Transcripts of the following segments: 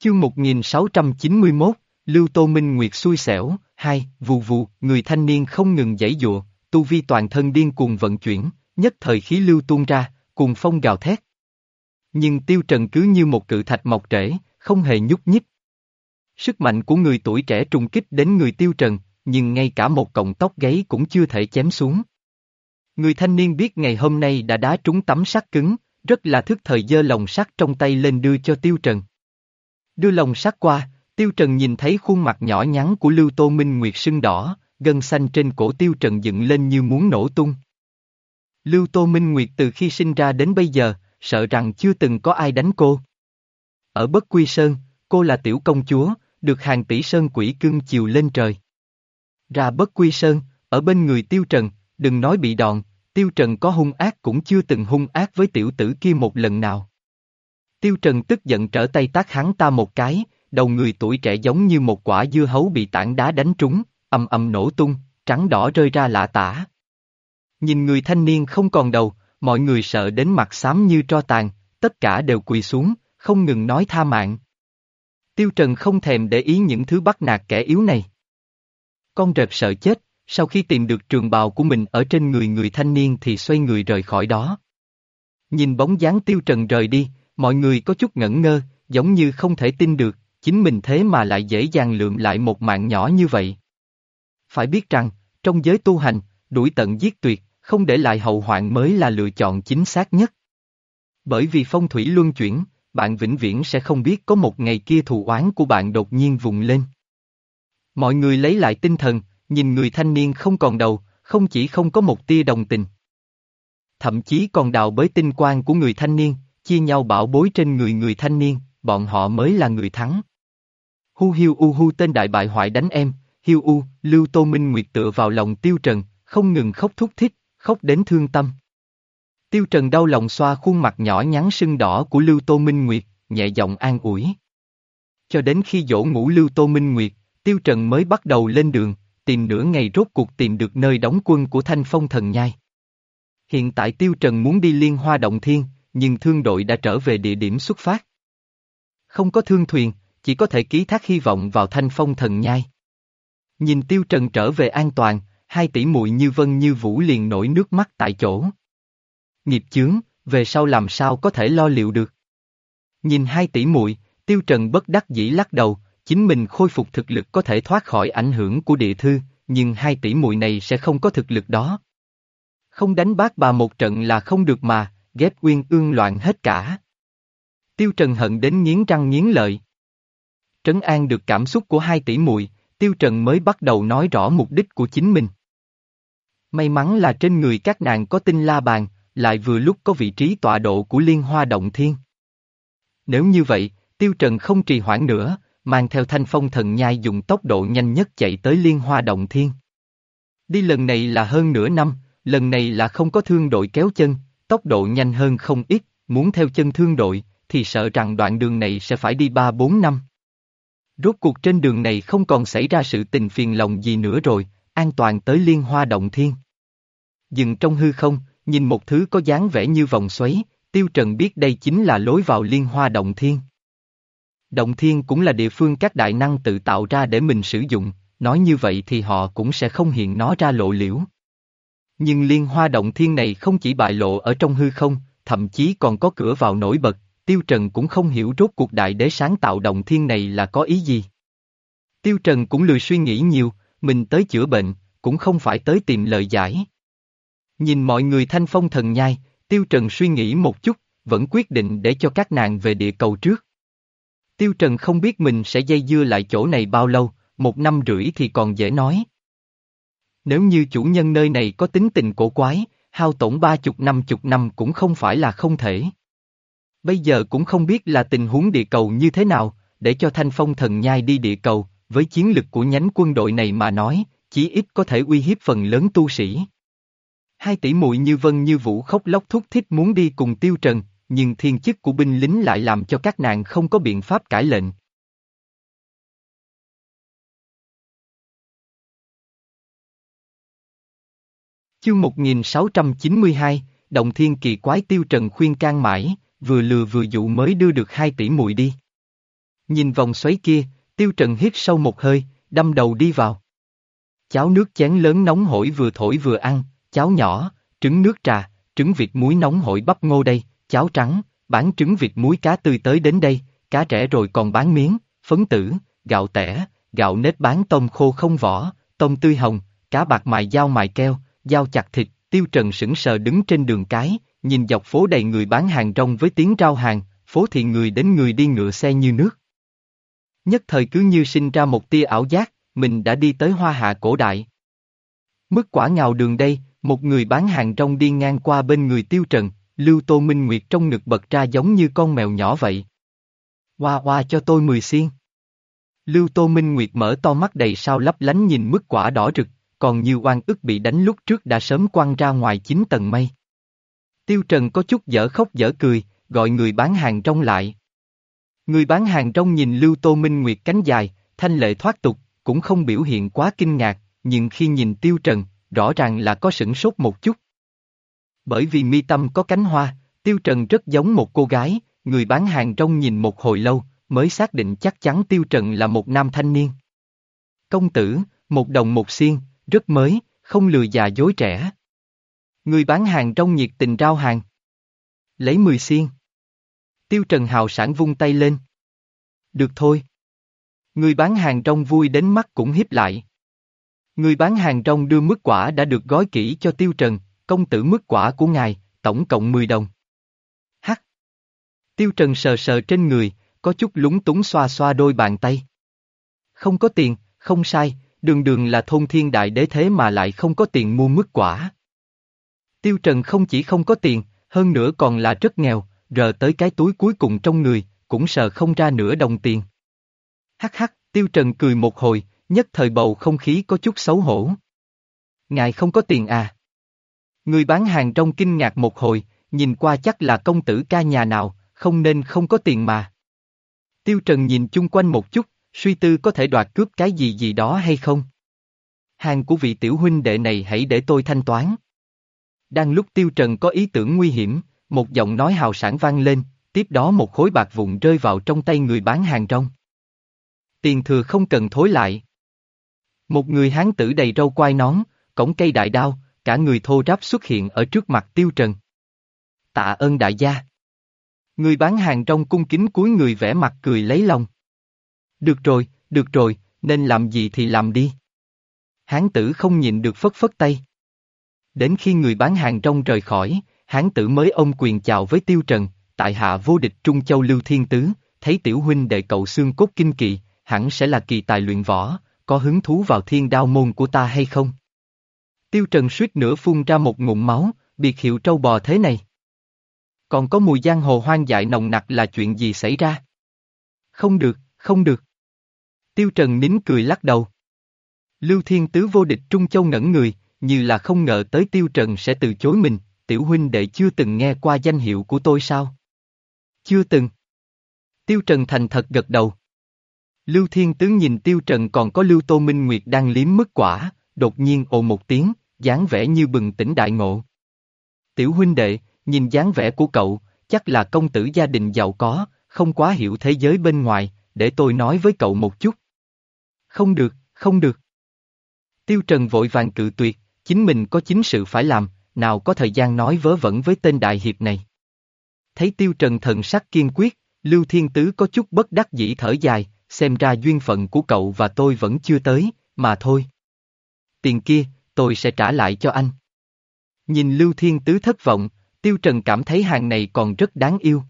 Chương 1691, Lưu Tô Minh Nguyệt xui xẻo, hai, vù vù, người thanh niên không ngừng giãy dụa, tu vi toàn thân điên cuồng vận chuyển, nhất thời khí lưu tuôn ra, cuồng phong gào thét. Nhưng tiêu trần cứ như một cự thạch mọc rễ, không hề nhúc nhích. Sức mạnh của người tuổi trẻ trùng kích đến người tiêu trần, nhưng ngay cả một cọng tóc gáy cũng chưa thể chém xuống. Người thanh niên biết ngày hôm nay đã đá trúng tấm sắt cứng, rất là thức thời dơ lòng sắt trong tay lên đưa cho tiêu trần. Đưa lồng sắt qua, tiêu trần nhìn thấy khuôn mặt nhỏ nhắn của Lưu Tô Minh Nguyệt sưng đỏ, gân xanh trên cổ tiêu trần dựng lên như muốn nổ tung. Lưu Tô Minh Nguyệt từ khi sinh ra đến bây giờ, sợ rằng chưa từng có ai đánh cô. Ở Bất Quy Sơn, cô là tiểu công chúa, được hàng tỷ sơn quỷ cưng chiều lên trời. Ra Bất Quy Sơn, ở bên người Tiêu Trần, đừng nói bị đòn, Tiêu Trần có hung ác cũng chưa từng hung ác với tiểu tử kia một lần nào. Tiêu Trần tức giận trở tay tác hắn ta một cái, đầu người tuổi trẻ giống như một quả dưa hấu bị tảng đá đánh trúng, âm âm nổ tung, trắng đỏ rơi ra lạ tả. Nhìn người thanh niên không còn đầu, mọi người sợ đến mặt xám như tro tàn, tất cả đều quỳ xuống, không ngừng nói tha mạng. Tiêu Trần không thèm để ý những thứ bắt nạt kẻ yếu này. Con rệp sợ chết, sau khi tìm được trường bào của mình ở trên người người thanh niên thì xoay người rời khỏi đó. Nhìn bóng dáng Tiêu Trần rời đi, mọi người có chút ngẩn ngơ, giống như không thể tin được, chính mình thế mà lại dễ dàng lượm lại một mạng nhỏ như vậy. Phải biết rằng, trong giới tu hành, đuổi tận giết tuyệt, không để lại hậu hoạn mới là lựa chọn chính xác nhất. Bởi vì phong thủy luân chuyển, bạn vĩnh viễn sẽ không biết có một ngày kia thù oán của bạn đột nhiên vùng lên. Mọi người lấy lại tinh thần, nhìn người thanh niên không còn đầu, không chỉ không có một tia đồng tình. Thậm chí còn đào bới tinh quang của người thanh niên, chia nhau bảo bối trên người người thanh niên, bọn họ mới là người thắng. Hu hiu u hu tên đại bại hoại đánh em, hiu u, lưu tô minh nguyệt tựa vào lòng tiêu trần, không ngừng khóc thúc thích, khóc đến thương tâm. Tiêu Trần đau lòng xoa khuôn mặt nhỏ nhắn sưng đỏ của Lưu Tô Minh Nguyệt, nhẹ giọng an ủi. Cho đến khi dỗ ngủ Lưu Tô Minh Nguyệt, Tiêu Trần mới bắt đầu lên đường, tìm nửa ngày rốt cuộc tìm được nơi đóng quân của Thanh Phong Thần Nhai. Hiện tại Tiêu Trần muốn đi Liên Hoa Động Thiên, nhưng thương đội đã trở về địa điểm xuất phát. Không có thương thuyền, chỉ có thể ký thác hy vọng vào Thanh Phong Thần Nhai. Nhìn Tiêu Trần trở về an toàn, hai tỷ muội như vân như vũ liền nổi nước mắt tại chỗ. Nghiệp chướng, về sau làm sao có thể lo liệu được. Nhìn hai tỷ muội, Tiêu Trần bất đắc dĩ lắc đầu, chính mình khôi phục thực lực có thể thoát khỏi ảnh hưởng của địa thư, nhưng hai tỷ muội này sẽ không có thực lực đó. Không đánh bác bà một trận là không được mà, ghép uyên ương loạn hết cả. Tiêu Trần hận đến nghiến răng nghiến lợi. Trấn an được cảm xúc của hai tỷ muội, Tiêu Trần mới bắt đầu nói rõ mục đích của chính mình. May mắn là trên người các nàng có tinh la bàn, lại vừa lúc có vị trí tọa độ của liên hoa động thiên. Nếu như vậy, Tiêu Trần không trì hoãn nữa, mang theo thanh phong thần nhai dùng tốc độ nhanh nhất chạy tới liên hoa động thiên. Đi lần này là hơn nửa năm, lần này là không có thương đội kéo chân, tốc độ nhanh hơn không ít, muốn theo chân thương đội, thì sợ rằng đoạn đường này sẽ phải đi 3-4 năm. Rốt cuộc trên đường này không còn xảy ra sự tình phiền lòng gì nữa rồi, an toàn tới liên hoa động thiên. Dừng trong hư không, nhìn một thứ có dáng vẻ như vòng xoáy, Tiêu Trần biết đây chính là lối vào liên hoa động thiên. Động thiên cũng là địa phương các đại năng tự tạo ra để mình sử dụng, nói như vậy thì họ cũng sẽ không hiện nó ra lộ liễu. Nhưng liên hoa động thiên này không chỉ bại lộ ở trong hư không, thậm chí còn có cửa vào nổi bật, Tiêu Trần cũng không hiểu rốt cuộc đại đế sáng tạo động thiên này là có ý gì. Tiêu Trần cũng lười suy nghĩ nhiều, mình tới chữa bệnh, cũng không phải tới tìm lời giải. Nhìn mọi người thanh phong thần nhai, Tiêu Trần suy nghĩ một chút, vẫn quyết định để cho các nàng về địa cầu trước. Tiêu Trần không biết mình sẽ dây dưa lại chỗ này bao lâu, một năm rưỡi thì còn dễ nói. Nếu như chủ nhân nơi này có tính tình cổ quái, hao tổn ba chục năm chục năm cũng không phải là không thể. Bây giờ cũng không biết là tình huống địa cầu như thế nào, để cho thanh phong thần nhai đi địa cầu, với chiến lực của nhánh quân đội này mà nói, chí ít có thể uy hiếp phần lớn tu sĩ. Hai tỷ muội như vân như vũ khóc lóc thúc thích muốn đi cùng tiêu trần, nhưng thiên chức của binh lính lại làm cho các nàng không có biện pháp cải lệnh. Chương 1692, Động Thiên Kỳ Quái Tiêu Trần khuyên can mãi, vừa lừa vừa dụ mới đưa được hai tỷ muội đi. Nhìn vòng xoáy kia, Tiêu Trần hít sâu một hơi, đâm đầu đi vào. Cháo nước chén lớn nóng hổi vừa thổi vừa ăn, cháo nhỏ, trứng nước trà, trứng vịt muối nóng hổi bắp ngô đây, cháo trắng, bán trứng vịt muối cá tươi tới đến đây, cá rẻ rồi còn bán miếng, phấn tử, gạo tẻ, gạo nếp bán tôm khô không vỏ, tôm tươi hồng, cá bạc mài dao mài keo, dao chặt thịt, tiêu trần sững sờ đứng trên đường cái, nhìn dọc phố đầy người bán hàng rong với tiếng rao hàng, phố thì người đến người đi ngựa xe như nước. Nhất thời cứ như sinh ra một tia ảo giác, mình đã đi tới hoa hạ cổ đại. Mức quả ngào đường đây, một người bán hàng rong đi ngang qua bên người tiêu trần, Lưu Tô Minh Nguyệt trong ngực bật ra giống như con mèo nhỏ vậy. Hoa hoa cho tôi mười xiên. Lưu Tô Minh Nguyệt mở to mắt đầy sao lấp lánh nhìn mức quả đỏ rực, còn như oan ức bị đánh lúc trước đã sớm quăng ra ngoài chín tầng mây. Tiêu Trần có chút dở khóc dở cười, gọi người bán hàng rong lại. Người bán hàng rong nhìn Lưu Tô Minh Nguyệt cánh dài, thanh lệ thoát tục, cũng không biểu hiện quá kinh ngạc, nhưng khi nhìn Tiêu Trần, rõ ràng là có sửng sốt một chút. Bởi vì mi tâm có cánh hoa, Tiêu Trần rất giống một cô gái, người bán hàng rong nhìn một hồi lâu, mới xác định chắc chắn Tiêu Trần là một nam thanh niên. Công tử, một đồng một xiên, rất mới, không lừa già dối trẻ. Người bán hàng trong nhiệt tình rao hàng. Lấy 10 xiên. Tiêu Trần hào sản vung tay lên. Được thôi. Người bán hàng trong vui đến mắt cũng hiếp lại. Người bán hàng trong đưa mức quả đã được gói kỹ cho Tiêu Trần, công tử mức quả của ngài, tổng cộng 10 đồng. Hắc. Tiêu Trần sờ sờ trên người, có chút lúng túng xoa xoa đôi bàn tay. Không có tiền, không sai, đường đường là thôn thiên đại đế thế mà lại không có tiền mua mứt quả. Tiêu Trần không chỉ không có tiền, hơn nữa còn là rất nghèo, rờ tới cái túi cuối cùng trong người, cũng sờ không ra nửa đồng tiền. Hắc hắc, Tiêu Trần cười một hồi, nhất thời bầu không khí có chút xấu hổ. Ngài không có tiền à? Người bán hàng trong kinh ngạc một hồi, nhìn qua chắc là công tử ca nhà nào, không nên không có tiền mà. Tiêu Trần nhìn chung quanh một chút, suy tư có thể đoạt cướp cái gì gì đó hay không. Hàng của vị tiểu huynh đệ này hãy để tôi thanh toán. Đang lúc Tiêu Trần có ý tưởng nguy hiểm, một giọng nói hào sản vang lên, tiếp đó một khối bạc vụn rơi vào trong tay người bán hàng rong. Tiền thừa không cần thối lại. Một người hán tử đầy râu quai nón, cổng cây đại đao, cả người thô ráp xuất hiện ở trước mặt Tiêu Trần. Tạ ơn đại gia. Người bán hàng trong cung kính cúi người vẽ mặt cười lấy lòng. Được rồi, được rồi, nên làm gì thì làm đi. Hán tử không nhìn được phất phất tay. Đến khi người bán hàng trong rời khỏi, hán tử mới ôm quyền chào với Tiêu Trần, tại hạ vô địch Trung Châu Lưu Thiên Tứ, thấy tiểu huynh đệ cậu xương cốt kinh kỳ, hẳn sẽ là kỳ tài luyện võ, có hứng thú vào thiên đao môn của ta hay không? Tiêu Trần suýt nữa phun ra một ngụm máu, biệt hiệu trâu bò thế này. Còn có mùi giang hồ hoang dại nồng nặc là chuyện gì xảy ra? Không được, không được. Tiêu Trần nín cười lắc đầu. Lưu Thiên Tứ vô địch Trung Châu ngẩn người, như là không ngờ tới Tiêu Trần sẽ từ chối mình, tiểu huynh đệ chưa từng nghe qua danh hiệu của tôi sao? Chưa từng. Tiêu Trần thành thật gật đầu. Lưu Thiên Tứ nhìn Tiêu Trần còn có Lưu Tô Minh Nguyệt đang liếm mứt quả, đột nhiên ồ một tiếng, dáng vẻ như bừng tỉnh đại ngộ. Tiểu huynh đệ, nhìn dáng vẻ của cậu, chắc là công tử gia đình giàu có, không quá hiểu thế giới bên ngoài, để tôi nói với cậu một chút. Không được, không được. Tiêu Trần vội vàng cự tuyệt, chính mình có chính sự phải làm, nào có thời gian nói vớ vẩn với tên đại hiệp này. Thấy Tiêu Trần thần sắc kiên quyết, Lưu Thiên Tứ có chút bất đắc dĩ thở dài, xem ra duyên phận của cậu và tôi vẫn chưa tới, mà thôi. Tiền kia, tôi sẽ trả lại cho anh. Nhìn Lưu Thiên Tứ thất vọng, Tiêu Trần cảm thấy hàng này còn rất đáng yêu.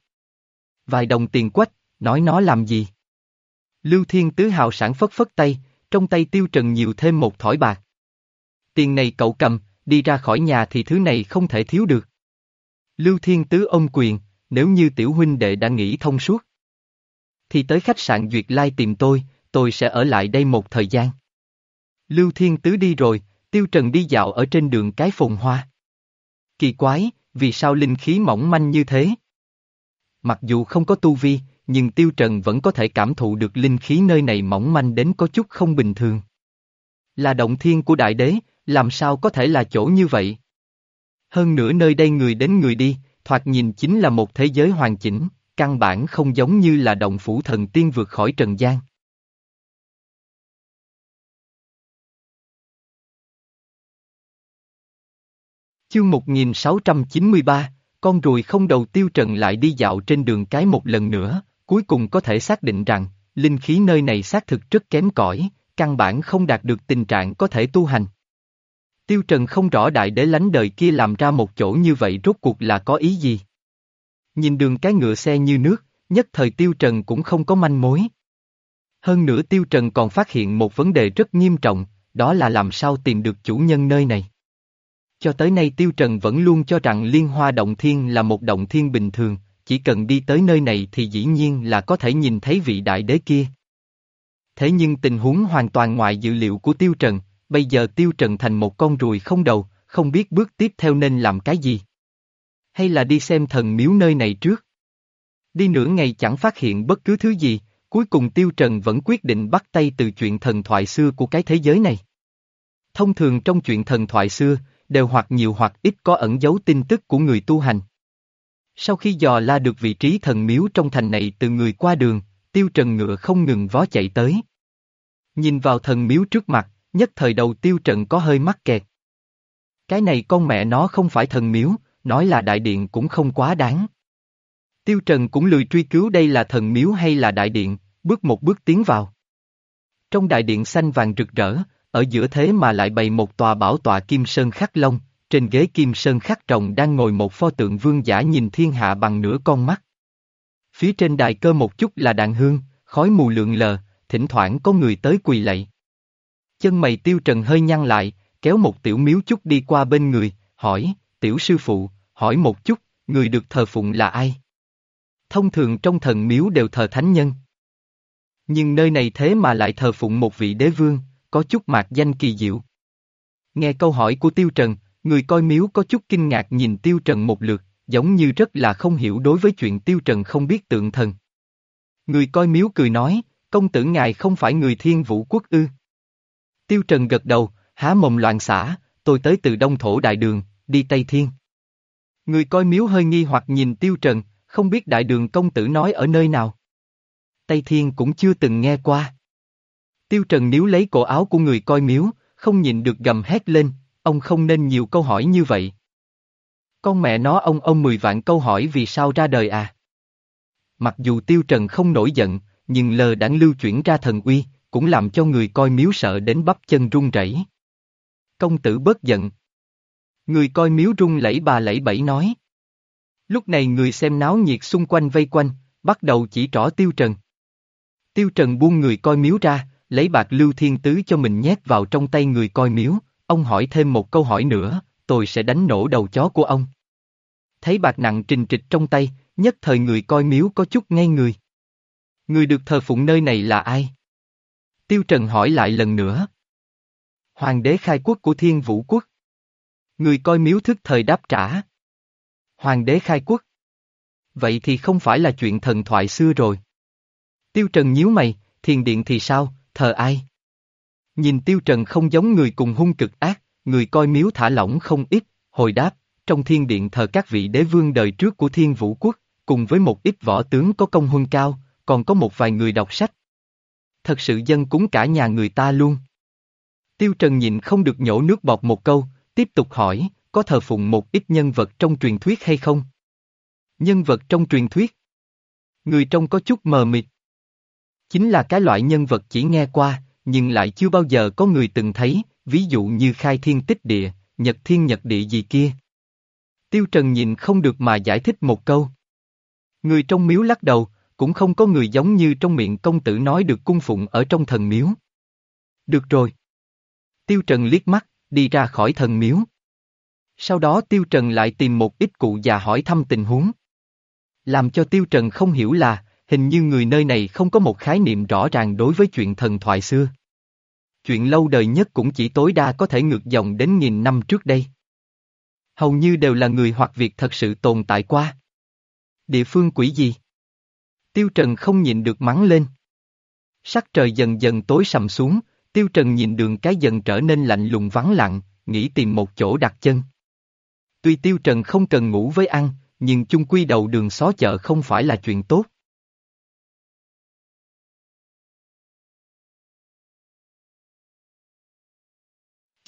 Vài đồng tiền quách, nói nó làm gì? Lưu Thiên Tứ hào sản phất phất tay, trong tay Tiêu Trần nhiều thêm một thỏi bạc. Tiền này cậu cầm, đi ra khỏi nhà thì thứ này không thể thiếu được. Lưu Thiên Tứ ôm quyền, nếu như tiểu huynh đệ đã nghĩ thông suốt. Thì tới khách sạn Duyệt Lai tìm tôi, tôi sẽ ở lại đây một thời gian. Lưu Thiên Tứ đi rồi, Tiêu Trần đi dạo ở trên đường cái phồn hoa. Kỳ quái, vì sao linh khí mỏng manh như thế? Mặc dù không có tu vi, nhưng Tiêu Trần vẫn có thể cảm thụ được linh khí nơi này mỏng manh đến có chút không bình thường. Là động thiên của đại đế, làm sao có thể là chỗ như vậy? hơn nữa nơi đây người đến người đi, thoạt nhìn chính là một thế giới hoàn chỉnh, căn bản không giống như là động phủ thần tiên vượt khỏi trần gian. Chương 1693, con ruồi không đầu tiêu trần lại đi dạo trên đường cái một lần nữa, cuối cùng có thể xác định rằng, linh khí nơi này xác thực rất kém cỏi, căn bản không đạt được tình trạng có thể tu hành. Tiêu Trần không rõ đại đế lánh đời kia làm ra một chỗ như vậy rốt cuộc là có ý gì. Nhìn đường cái ngựa xe như nước, nhất thời Tiêu Trần cũng không có manh mối. Hơn nữa Tiêu Trần còn phát hiện một vấn đề rất nghiêm trọng, đó là làm sao tìm được chủ nhân nơi này. Cho tới nay Tiêu Trần vẫn luôn cho rằng Liên Hoa Động Thiên là một động thiên bình thường, chỉ cần đi tới nơi này thì dĩ nhiên là có thể nhìn thấy vị đại đế kia. Thế nhưng tình huống hoàn toàn ngoài dự liệu của Tiêu Trần, bây giờ Tiêu Trần thành một con ruồi không đầu, không biết bước tiếp theo nên làm cái gì. Hay là đi xem thần miếu nơi này trước. Đi nửa ngày chẳng phát hiện bất cứ thứ gì, cuối cùng Tiêu Trần vẫn quyết định bắt tay từ chuyện thần thoại xưa của cái thế giới này. Thông thường trong chuyện thần thoại xưa, đều hoặc nhiều hoặc ít có ẩn dấu tin tức của người tu hành. Sau khi dò la được vị trí thần miếu trong thành này từ người qua đường, Tiêu Trần ngựa không ngừng vó chạy tới. Nhìn vào thần miếu trước mặt, nhất thời đầu Tiêu Trần có hơi mắc kẹt. Cái này con mẹ nó không phải thần miếu, nói là đại điện cũng không quá đáng. Tiêu Trần cũng lười truy cứu đây là thần miếu hay là đại điện, bước một bước tiến vào. Trong đại điện xanh vàng rực rỡ, ở giữa thế mà lại bày một tòa bảo tọa kim sơn khắc long, trên ghế kim sơn khắc trồng đang ngồi một pho tượng vương giả nhìn thiên hạ bằng nửa con mắt. Phía trên đài cơ một chút là đàn hương, khói mù lượn lờ, thỉnh thoảng có người tới quỳ lạy. Chân mày tiêu trần hơi nhăn lại, kéo một tiểu miếu chút đi qua bên người, hỏi, tiểu sư phụ, hỏi một chút, người được thờ phụng là ai? Thông thường trong thần miếu đều thờ thánh nhân. Nhưng nơi này thế mà lại thờ phụng một vị đế vương, có chút mạc danh kỳ diệu. Nghe câu hỏi của Tiêu Trần, người coi miếu có chút kinh ngạc nhìn Tiêu Trần một lượt, giống như rất là không hiểu đối với chuyện Tiêu Trần không biết tượng thần. Người coi miếu cười nói, công tử ngài không phải người thiên vũ quốc ư. Tiêu Trần gật đầu, há mồm loạn xả, tôi tới từ Đông Thổ Đại Đường, đi Tây Thiên. Người coi miếu hơi nghi hoặc nhìn Tiêu Trần, không biết Đại Đường công tử nói ở nơi nào. Tây Thiên cũng chưa từng nghe qua. Tiêu Trần níu lấy cổ áo của người coi miếu, không nhìn được gầm hét lên, ông không nên nhiều câu hỏi như vậy. Con mẹ nó ông ông mười vạn câu hỏi vì sao ra đời à? Mặc dù Tiêu Trần không nổi giận, nhưng lờ đãng lưu chuyển ra thần uy, cũng làm cho người coi miếu sợ đến bắp chân run rẩy. Công tử bớt giận. Người coi miếu rung lẫy bà lẫy bẫy nói. Lúc này người xem náo nhiệt xung quanh vây quanh, bắt đầu chỉ trỏ Tiêu Trần. Tiêu Trần buông người coi miếu ra, lấy bạc lưu thiên tứ cho mình nhét vào trong tay người coi miếu, ông hỏi thêm một câu hỏi nữa, tôi sẽ đánh nổ đầu chó của ông. Thấy bạc nặng trình trịch trong tay, nhất thời người coi miếu có chút ngay người. Người được thờ phụng nơi này là ai? Tiêu Trần hỏi lại lần nữa. Hoàng đế khai quốc của thiên vũ quốc. Người coi miếu thức thời đáp trả. Hoàng đế khai quốc. Vậy thì không phải là chuyện thần thoại xưa rồi. Tiêu Trần nhíu mày, thiền điện thì sao, thờ ai? Nhìn Tiêu Trần không giống người cùng hung cực ác, người coi miếu thả lỏng không ít, hồi đáp, trong thiên điện thờ các vị đế vương đời trước của thiên vũ quốc, cùng với một ít võ tướng có công huân cao, còn có một vài người đọc sách. Thật sự dân cúng cả nhà người ta luôn. Tiêu Trần nhìn không được nhổ nước bọt một câu, tiếp tục hỏi, có thờ phụng một ít nhân vật trong truyền thuyết hay không? Nhân vật trong truyền thuyết? Người trong có chút mờ mịt. Chính là cái loại nhân vật chỉ nghe qua, nhưng lại chưa bao giờ có người từng thấy, ví dụ như khai thiên tích địa, nhật thiên nhật địa gì kia. Tiêu Trần nhìn không được mà giải thích một câu. Người trong miếu lắc đầu, cũng không có người giống như trong miệng công tử nói được cung phụng ở trong thần miếu. Được rồi. Tiêu Trần liếc mắt, đi ra khỏi thần miếu. Sau đó Tiêu Trần lại tìm một ít cụ già hỏi thăm tình huống. Làm cho Tiêu Trần không hiểu là, hình như người nơi này không có một khái niệm rõ ràng đối với chuyện thần thoại xưa. Chuyện lâu đời nhất cũng chỉ tối đa có thể ngược dòng đến nghìn năm trước đây. Hầu như đều là người hoặc việc thật sự tồn tại qua. Địa phương quỷ gì? Tiêu Trần không nhịn được mắng lên. Sắc trời dần dần tối sầm xuống, Tiêu Trần nhìn đường cái dần trở nên lạnh lùng vắng lặng, nghĩ tìm một chỗ đặt chân. Tuy Tiêu Trần không cần ngủ với ăn, nhưng chung quy đầu đường xó chợ không phải là chuyện tốt.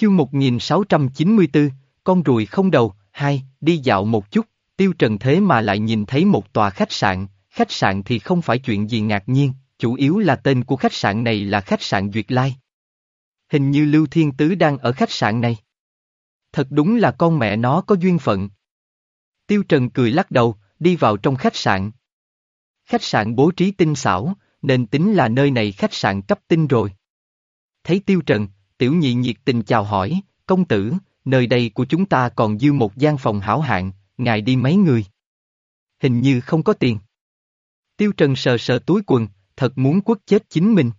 Chương 1694, con ruồi không đầu, hai, đi dạo một chút, tiêu trần thế mà lại nhìn thấy một tòa khách sạn, khách sạn thì không phải chuyện gì ngạc nhiên, chủ yếu là tên của khách sạn này là khách sạn Duyệt Lai. Hình như Lưu Thiên Tứ đang ở khách sạn này. Thật đúng là con mẹ nó có duyên phận. Tiêu Trần cười lắc đầu, đi vào trong khách sạn. Khách sạn bố trí tinh xảo, nên tính là nơi này khách sạn cấp tinh rồi. Thấy Tiêu Trần, Tiểu Nhị nhiệt tình chào hỏi, công tử, nơi đây của chúng ta còn dư một gian phòng hảo hạng, ngài đi mấy người. Hình như không có tiền. Tiêu Trần sờ sờ túi quần, thật muốn quất chết chính mình.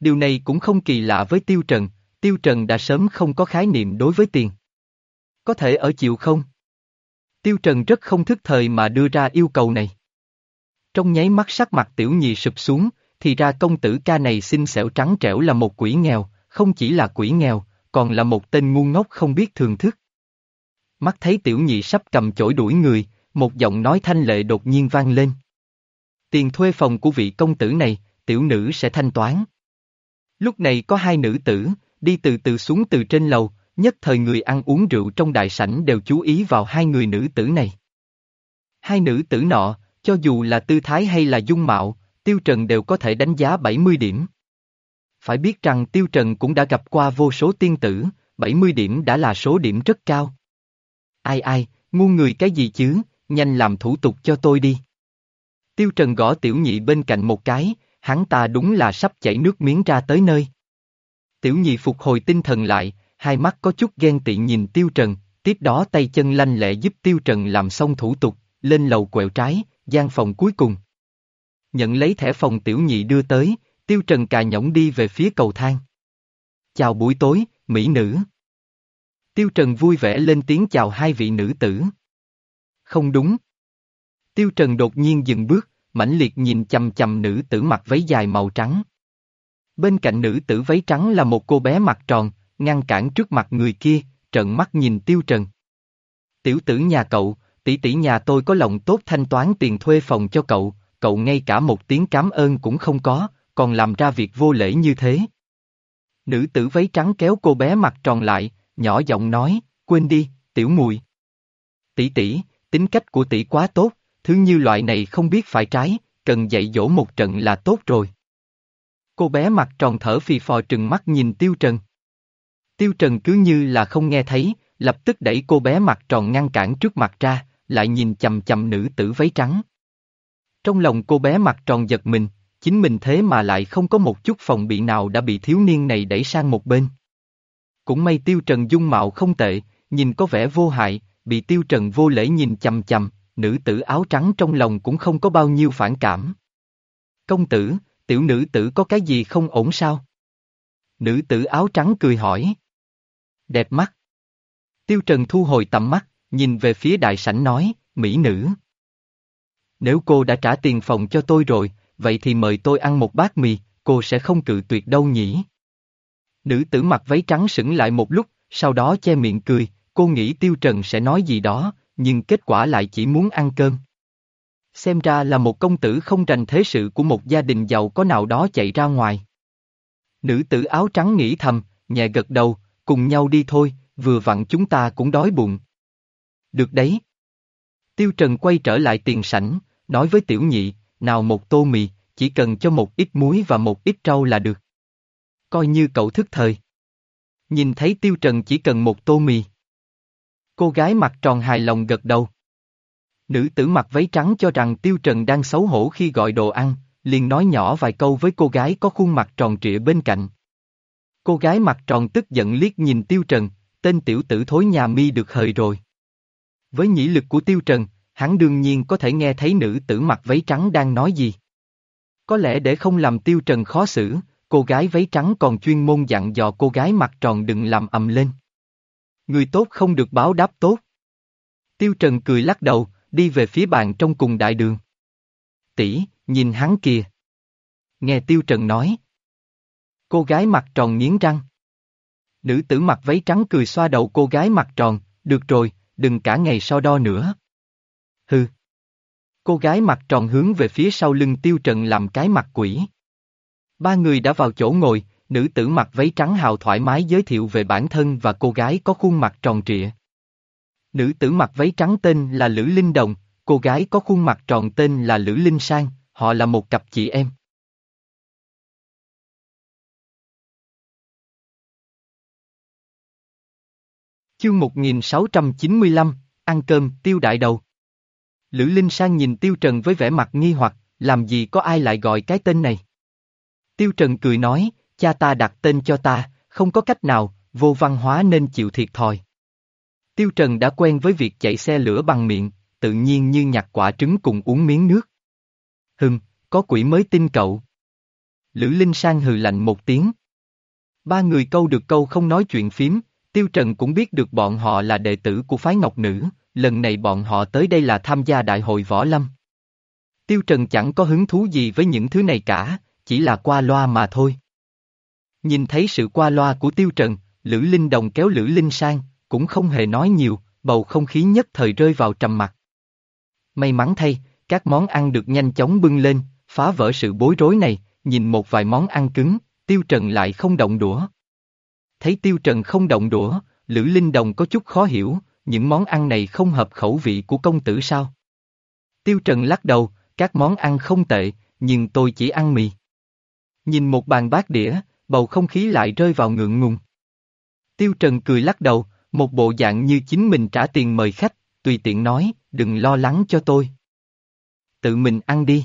Điều này cũng không kỳ lạ với Tiêu Trần, Tiêu Trần đã sớm không có khái niệm đối với tiền. Có thể ở chịu không? Tiêu Trần rất không thức thời mà đưa ra yêu cầu này. Trong nháy mắt sắc mặt tiểu nhị sụp xuống, thì ra công tử ca này xinh xẻo trắng trẻo là một quỷ nghèo, không chỉ là quỷ nghèo, còn là một tên ngu ngốc không biết thường thức. Mắt thấy tiểu nhị sắp cầm chổi đuổi người, một giọng nói thanh lệ đột nhiên vang lên. Tiền thuê phòng của vị công tử này, tiểu nữ sẽ thanh toán. Lúc này có hai nữ tử, đi từ từ xuống từ trên lầu, nhất thời người ăn uống rượu trong đại sảnh đều chú ý vào hai người nữ tử này. Hai nữ tử nọ, cho dù là tư thái hay là dung mạo, Tiêu Trần đều có thể đánh giá 70 điểm. Phải biết rằng Tiêu Trần cũng đã gặp qua vô số tiên tử, 70 điểm đã là số điểm rất cao. Ai ai, ngu người cái gì chứ, nhanh làm thủ tục cho tôi đi. Tiêu Trần gõ tiểu nhị bên cạnh một cái, hắn ta đúng là sắp chảy nước miếng ra tới nơi. Tiểu nhị phục hồi tinh thần lại, hai mắt có chút ghen tị nhìn Tiêu Trần, tiếp đó tay chân lanh lẹ giúp Tiêu Trần làm xong thủ tục, lên lầu quẹo trái, gian phòng cuối cùng. Nhận lấy thẻ phòng tiểu nhị đưa tới, Tiêu Trần cà nhõng đi về phía cầu thang. Chào buổi tối, mỹ nữ. Tiêu Trần vui vẻ lên tiếng chào hai vị nữ tử. Không đúng. Tiêu Trần đột nhiên dừng bước, mãnh liệt nhìn chầm chầm nữ tử mặc váy dài màu trắng. Bên cạnh nữ tử váy trắng là một cô bé mặt tròn, ngăn cản trước mặt người kia, trợn mắt nhìn Tiêu Trần. Tiểu tử nhà cậu, tỷ tỷ nhà tôi có lòng tốt thanh toán tiền thuê phòng cho cậu, cậu ngay cả một tiếng cảm ơn cũng không có, còn làm ra việc vô lễ như thế. Nữ tử váy trắng kéo cô bé mặt tròn lại, nhỏ giọng nói, quên đi, tiểu mùi. Tỷ tỷ, tính cách của tỷ quá tốt, thứ như loại này không biết phải trái, cần dạy dỗ một trận là tốt rồi. Cô bé mặt tròn thở phì phò trừng mắt nhìn Tiêu Trần. Tiêu Trần cứ như là không nghe thấy, lập tức đẩy cô bé mặt tròn ngăn cản trước mặt ra, lại nhìn chầm chầm nữ tử váy trắng. Trong lòng cô bé mặt tròn giật mình, chính mình thế mà lại không có một chút phòng bị nào đã bị thiếu niên này đẩy sang một bên. Cũng may Tiêu Trần dung mạo không tệ, nhìn có vẻ vô hại, bị Tiêu Trần vô lễ nhìn chầm chầm, nữ tử áo trắng trong lòng cũng không có bao nhiêu phản cảm. Công tử, tiểu nữ tử có cái gì không ổn sao? Nữ tử áo trắng cười hỏi. Đẹp mắt. Tiêu Trần thu hồi tầm mắt, nhìn về phía đại sảnh nói, mỹ nữ. Nếu cô đã trả tiền phòng cho tôi rồi, vậy thì mời tôi ăn một bát mì, cô sẽ không cự tuyệt đâu nhỉ. Nữ tử mặc váy trắng sững lại một lúc, sau đó che miệng cười, cô nghĩ Tiêu Trần sẽ nói gì đó, nhưng kết quả lại chỉ muốn ăn cơm. Xem ra là một công tử không rành thế sự của một gia đình giàu có nào đó chạy ra ngoài. Nữ tử áo trắng nghĩ thầm, nhẹ gật đầu, cùng nhau đi thôi, vừa vặn chúng ta cũng đói bụng. Được đấy. Tiêu Trần quay trở lại tiền sảnh, nói với tiểu nhị, nào một tô mì, chỉ cần cho một ít muối và một ít rau là được. Coi như cậu thức thời. Nhìn thấy Tiêu Trần chỉ cần một tô mì. Cô gái mặt tròn hài lòng gật đầu. Nữ tử mặc váy trắng cho rằng Tiêu Trần đang xấu hổ khi gọi đồ ăn, liền nói nhỏ vài câu với cô gái có khuôn mặt tròn trịa bên cạnh. Cô gái mặt tròn tức giận liếc nhìn Tiêu Trần, tên tiểu tử thối nhà mi được hời rồi. Với nhĩ lực của Tiêu Trần, hắn đương nhiên có thể nghe thấy nữ tử mặc váy trắng đang nói gì. Có lẽ để không làm Tiêu Trần khó xử, cô gái váy trắng còn chuyên môn dặn dò cô gái mặt tròn đừng làm ầm lên. Người tốt không được báo đáp tốt. Tiêu Trần cười lắc đầu, đi về phía bàn trong cùng đại đường. Tỷ, nhìn hắn kìa. Nghe Tiêu Trần nói. Cô gái mặt tròn nghiến răng. Nữ tử mặc váy trắng cười xoa đầu cô gái mặt tròn, được rồi, đừng cả ngày so đo nữa. Cô gái mặt tròn hướng về phía sau lưng Tiêu Trần làm cái mặt quỷ. Ba người đã vào chỗ ngồi, nữ tử mặc váy trắng hào thoải mái giới thiệu về bản thân và cô gái có khuôn mặt tròn trịa. Nữ tử mặc váy trắng tên là Lữ Linh Đồng, cô gái có khuôn mặt tròn tên là Lữ Linh Sang, họ là một cặp chị em. Chương 1695, ăn cơm, tiêu đại đầu. Lữ Linh Sang nhìn Tiêu Trần với vẻ mặt nghi hoặc, làm gì có ai lại gọi cái tên này. Tiêu Trần cười nói, cha ta đặt tên cho ta, không có cách nào, vô văn hóa nên chịu thiệt thòi. Tiêu Trần đã quen với việc chạy xe lửa bằng miệng, tự nhiên như nhặt quả trứng cùng uống miếng nước. Hừm, có quỷ mới tin cậu. Lữ Linh Sang hừ lạnh một tiếng. Ba người câu được câu không nói chuyện phím, Tiêu Trần cũng biết được bọn họ là đệ tử của phái Ngọc Nữ, lần này bọn họ tới đây là tham gia đại hội võ lâm. Tiêu Trần chẳng có hứng thú gì với những thứ này cả, chỉ là qua loa mà thôi. Nhìn thấy sự qua loa của Tiêu Trần, Lữ Linh Đồng kéo Lữ Linh sang, cũng không hề nói nhiều, bầu không khí nhất thời rơi vào trầm mặc. May mắn thay, các món ăn được nhanh chóng bưng lên, phá vỡ sự bối rối này, nhìn một vài món ăn cứng, Tiêu Trần lại không động đũa. Thấy Tiêu Trần không động đũa, Lữ Linh Đồng có chút khó hiểu, những món ăn này không hợp khẩu vị của công tử sao? Tiêu Trần lắc đầu, các món ăn không tệ, nhưng tôi chỉ ăn mì. Nhìn một bàn bát đĩa, bầu không khí lại rơi vào ngượng ngùng. Tiêu Trần cười lắc đầu, một bộ dạng như chính mình trả tiền mời khách, tùy tiện nói, đừng lo lắng cho tôi. Tự mình ăn đi.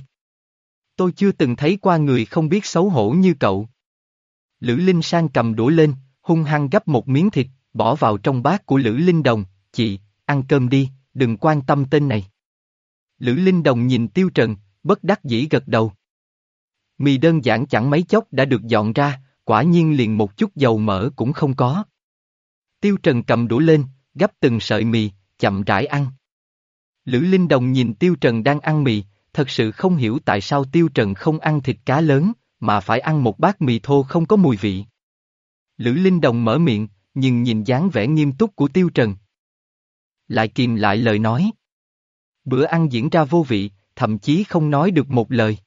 Tôi chưa từng thấy qua người không biết xấu hổ như cậu. Lữ Linh Sang cầm đũa lên, hung hăng gấp một miếng thịt, bỏ vào trong bát của Lữ Linh Đồng, chị, ăn cơm đi, đừng quan tâm tên này. Lữ Linh Đồng nhìn Tiêu Trần, bất đắc dĩ gật đầu. Mì đơn giản chẳng mấy chốc đã được dọn ra, quả nhiên liền một chút dầu mỡ cũng không có. Tiêu Trần cầm đũa lên, gấp từng sợi mì, chậm rãi ăn. Lữ Linh Đồng nhìn Tiêu Trần đang ăn mì, thật sự không hiểu tại sao Tiêu Trần không ăn thịt cá lớn, mà phải ăn một bát mì thô không có mùi vị. Lữ Linh Đồng mở miệng, nhưng nhìn dáng vẻ nghiêm túc của Tiêu Trần. Lại kìm lại lời nói. Bữa ăn diễn ra vô vị, thậm chí không nói được một lời.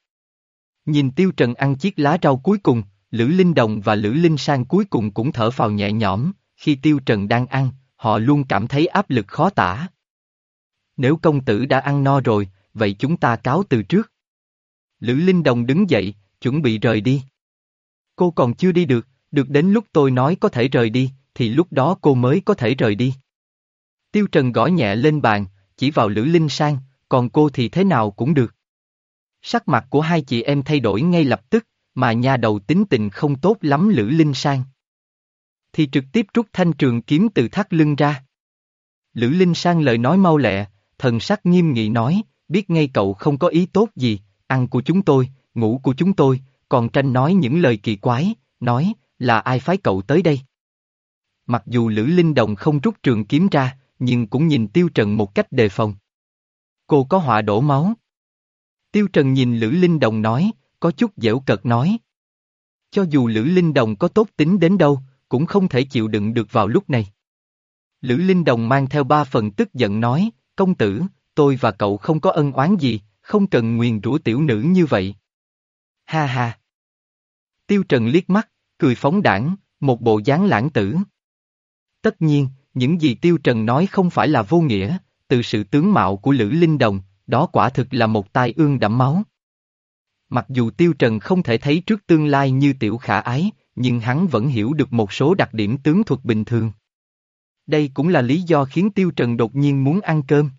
Nhìn Tiêu Trần ăn chiếc lá rau cuối cùng, Lữ Linh Đồng và Lữ Linh Sang cuối cùng cũng thở phào nhẹ nhõm, khi Tiêu Trần đang ăn, họ luôn cảm thấy áp lực khó tả. Nếu công tử đã ăn no rồi, vậy chúng ta cáo từ trước. Lữ Linh Đồng đứng dậy, chuẩn bị rời đi. Cô còn chưa đi được, được đến lúc tôi nói có thể rời đi, thì lúc đó cô mới có thể rời đi. Tiêu Trần gõ nhẹ lên bàn, chỉ vào Lữ Linh Sang, còn cô thì thế nào cũng được. Sắc mặt của hai chị em thay đổi ngay lập tức, mà nha đầu tính tình không tốt lắm Lữ Linh Sang. Thì trực tiếp rút thanh trường kiếm từ thắt lưng ra. Lữ Linh Sang lời nói mau lẹ, thần sắc nghiêm nghị nói, biết ngay cậu không có ý tốt gì, ăn của chúng tôi, ngủ của chúng tôi, còn tranh nói những lời kỳ quái, nói, là ai phái cậu tới đây? Mặc dù Lữ Linh Đồng không rút trường kiếm ra, nhưng cũng nhìn Tiêu Trần một cách đề phòng. Cô có họa đổ máu. Tiêu Trần nhìn Lữ Linh Đồng nói, có chút dễu cợt nói. Cho dù Lữ Linh Đồng có tốt tính đến đâu, cũng không thể chịu đựng được vào lúc này. Lữ Linh Đồng mang theo ba phần tức giận nói, công tử, tôi và cậu không có ân oán gì, không cần nguyền rủa tiểu nữ như vậy. Ha ha. Tiêu Trần liếc mắt, cười phóng đảng, một bộ dáng lãng tử. Tất nhiên, những gì Tiêu Trần nói không phải là vô nghĩa, từ sự tướng mạo của Lữ Linh Đồng, đó quả thực là một tai ương đẫm máu. Mặc dù Tiêu Trần không thể thấy trước tương lai như tiểu khả ái, nhưng hắn vẫn hiểu được một số đặc điểm tướng thuật bình thường. Đây cũng là lý do khiến Tiêu Trần đột nhiên muốn ăn cơm.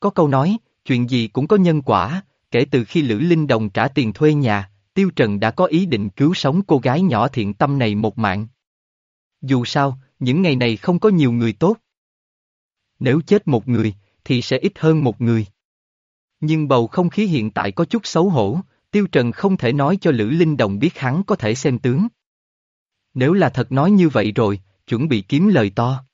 Có câu nói, chuyện gì cũng có nhân quả, kể từ khi Lữ Linh Đồng trả tiền thuê nhà, Tiêu Trần đã có ý định cứu sống cô gái nhỏ thiện tâm này một mạng. Dù sao, những ngày này không có nhiều người tốt. Nếu chết một người, thì sẽ ít hơn một người. Nhưng bầu không khí hiện tại có chút xấu hổ, Tiêu Trần không thể nói cho Lữ Linh Đồng biết hắn có thể xem tướng. Nếu là thật nói như vậy rồi, chuẩn bị kiếm lời to.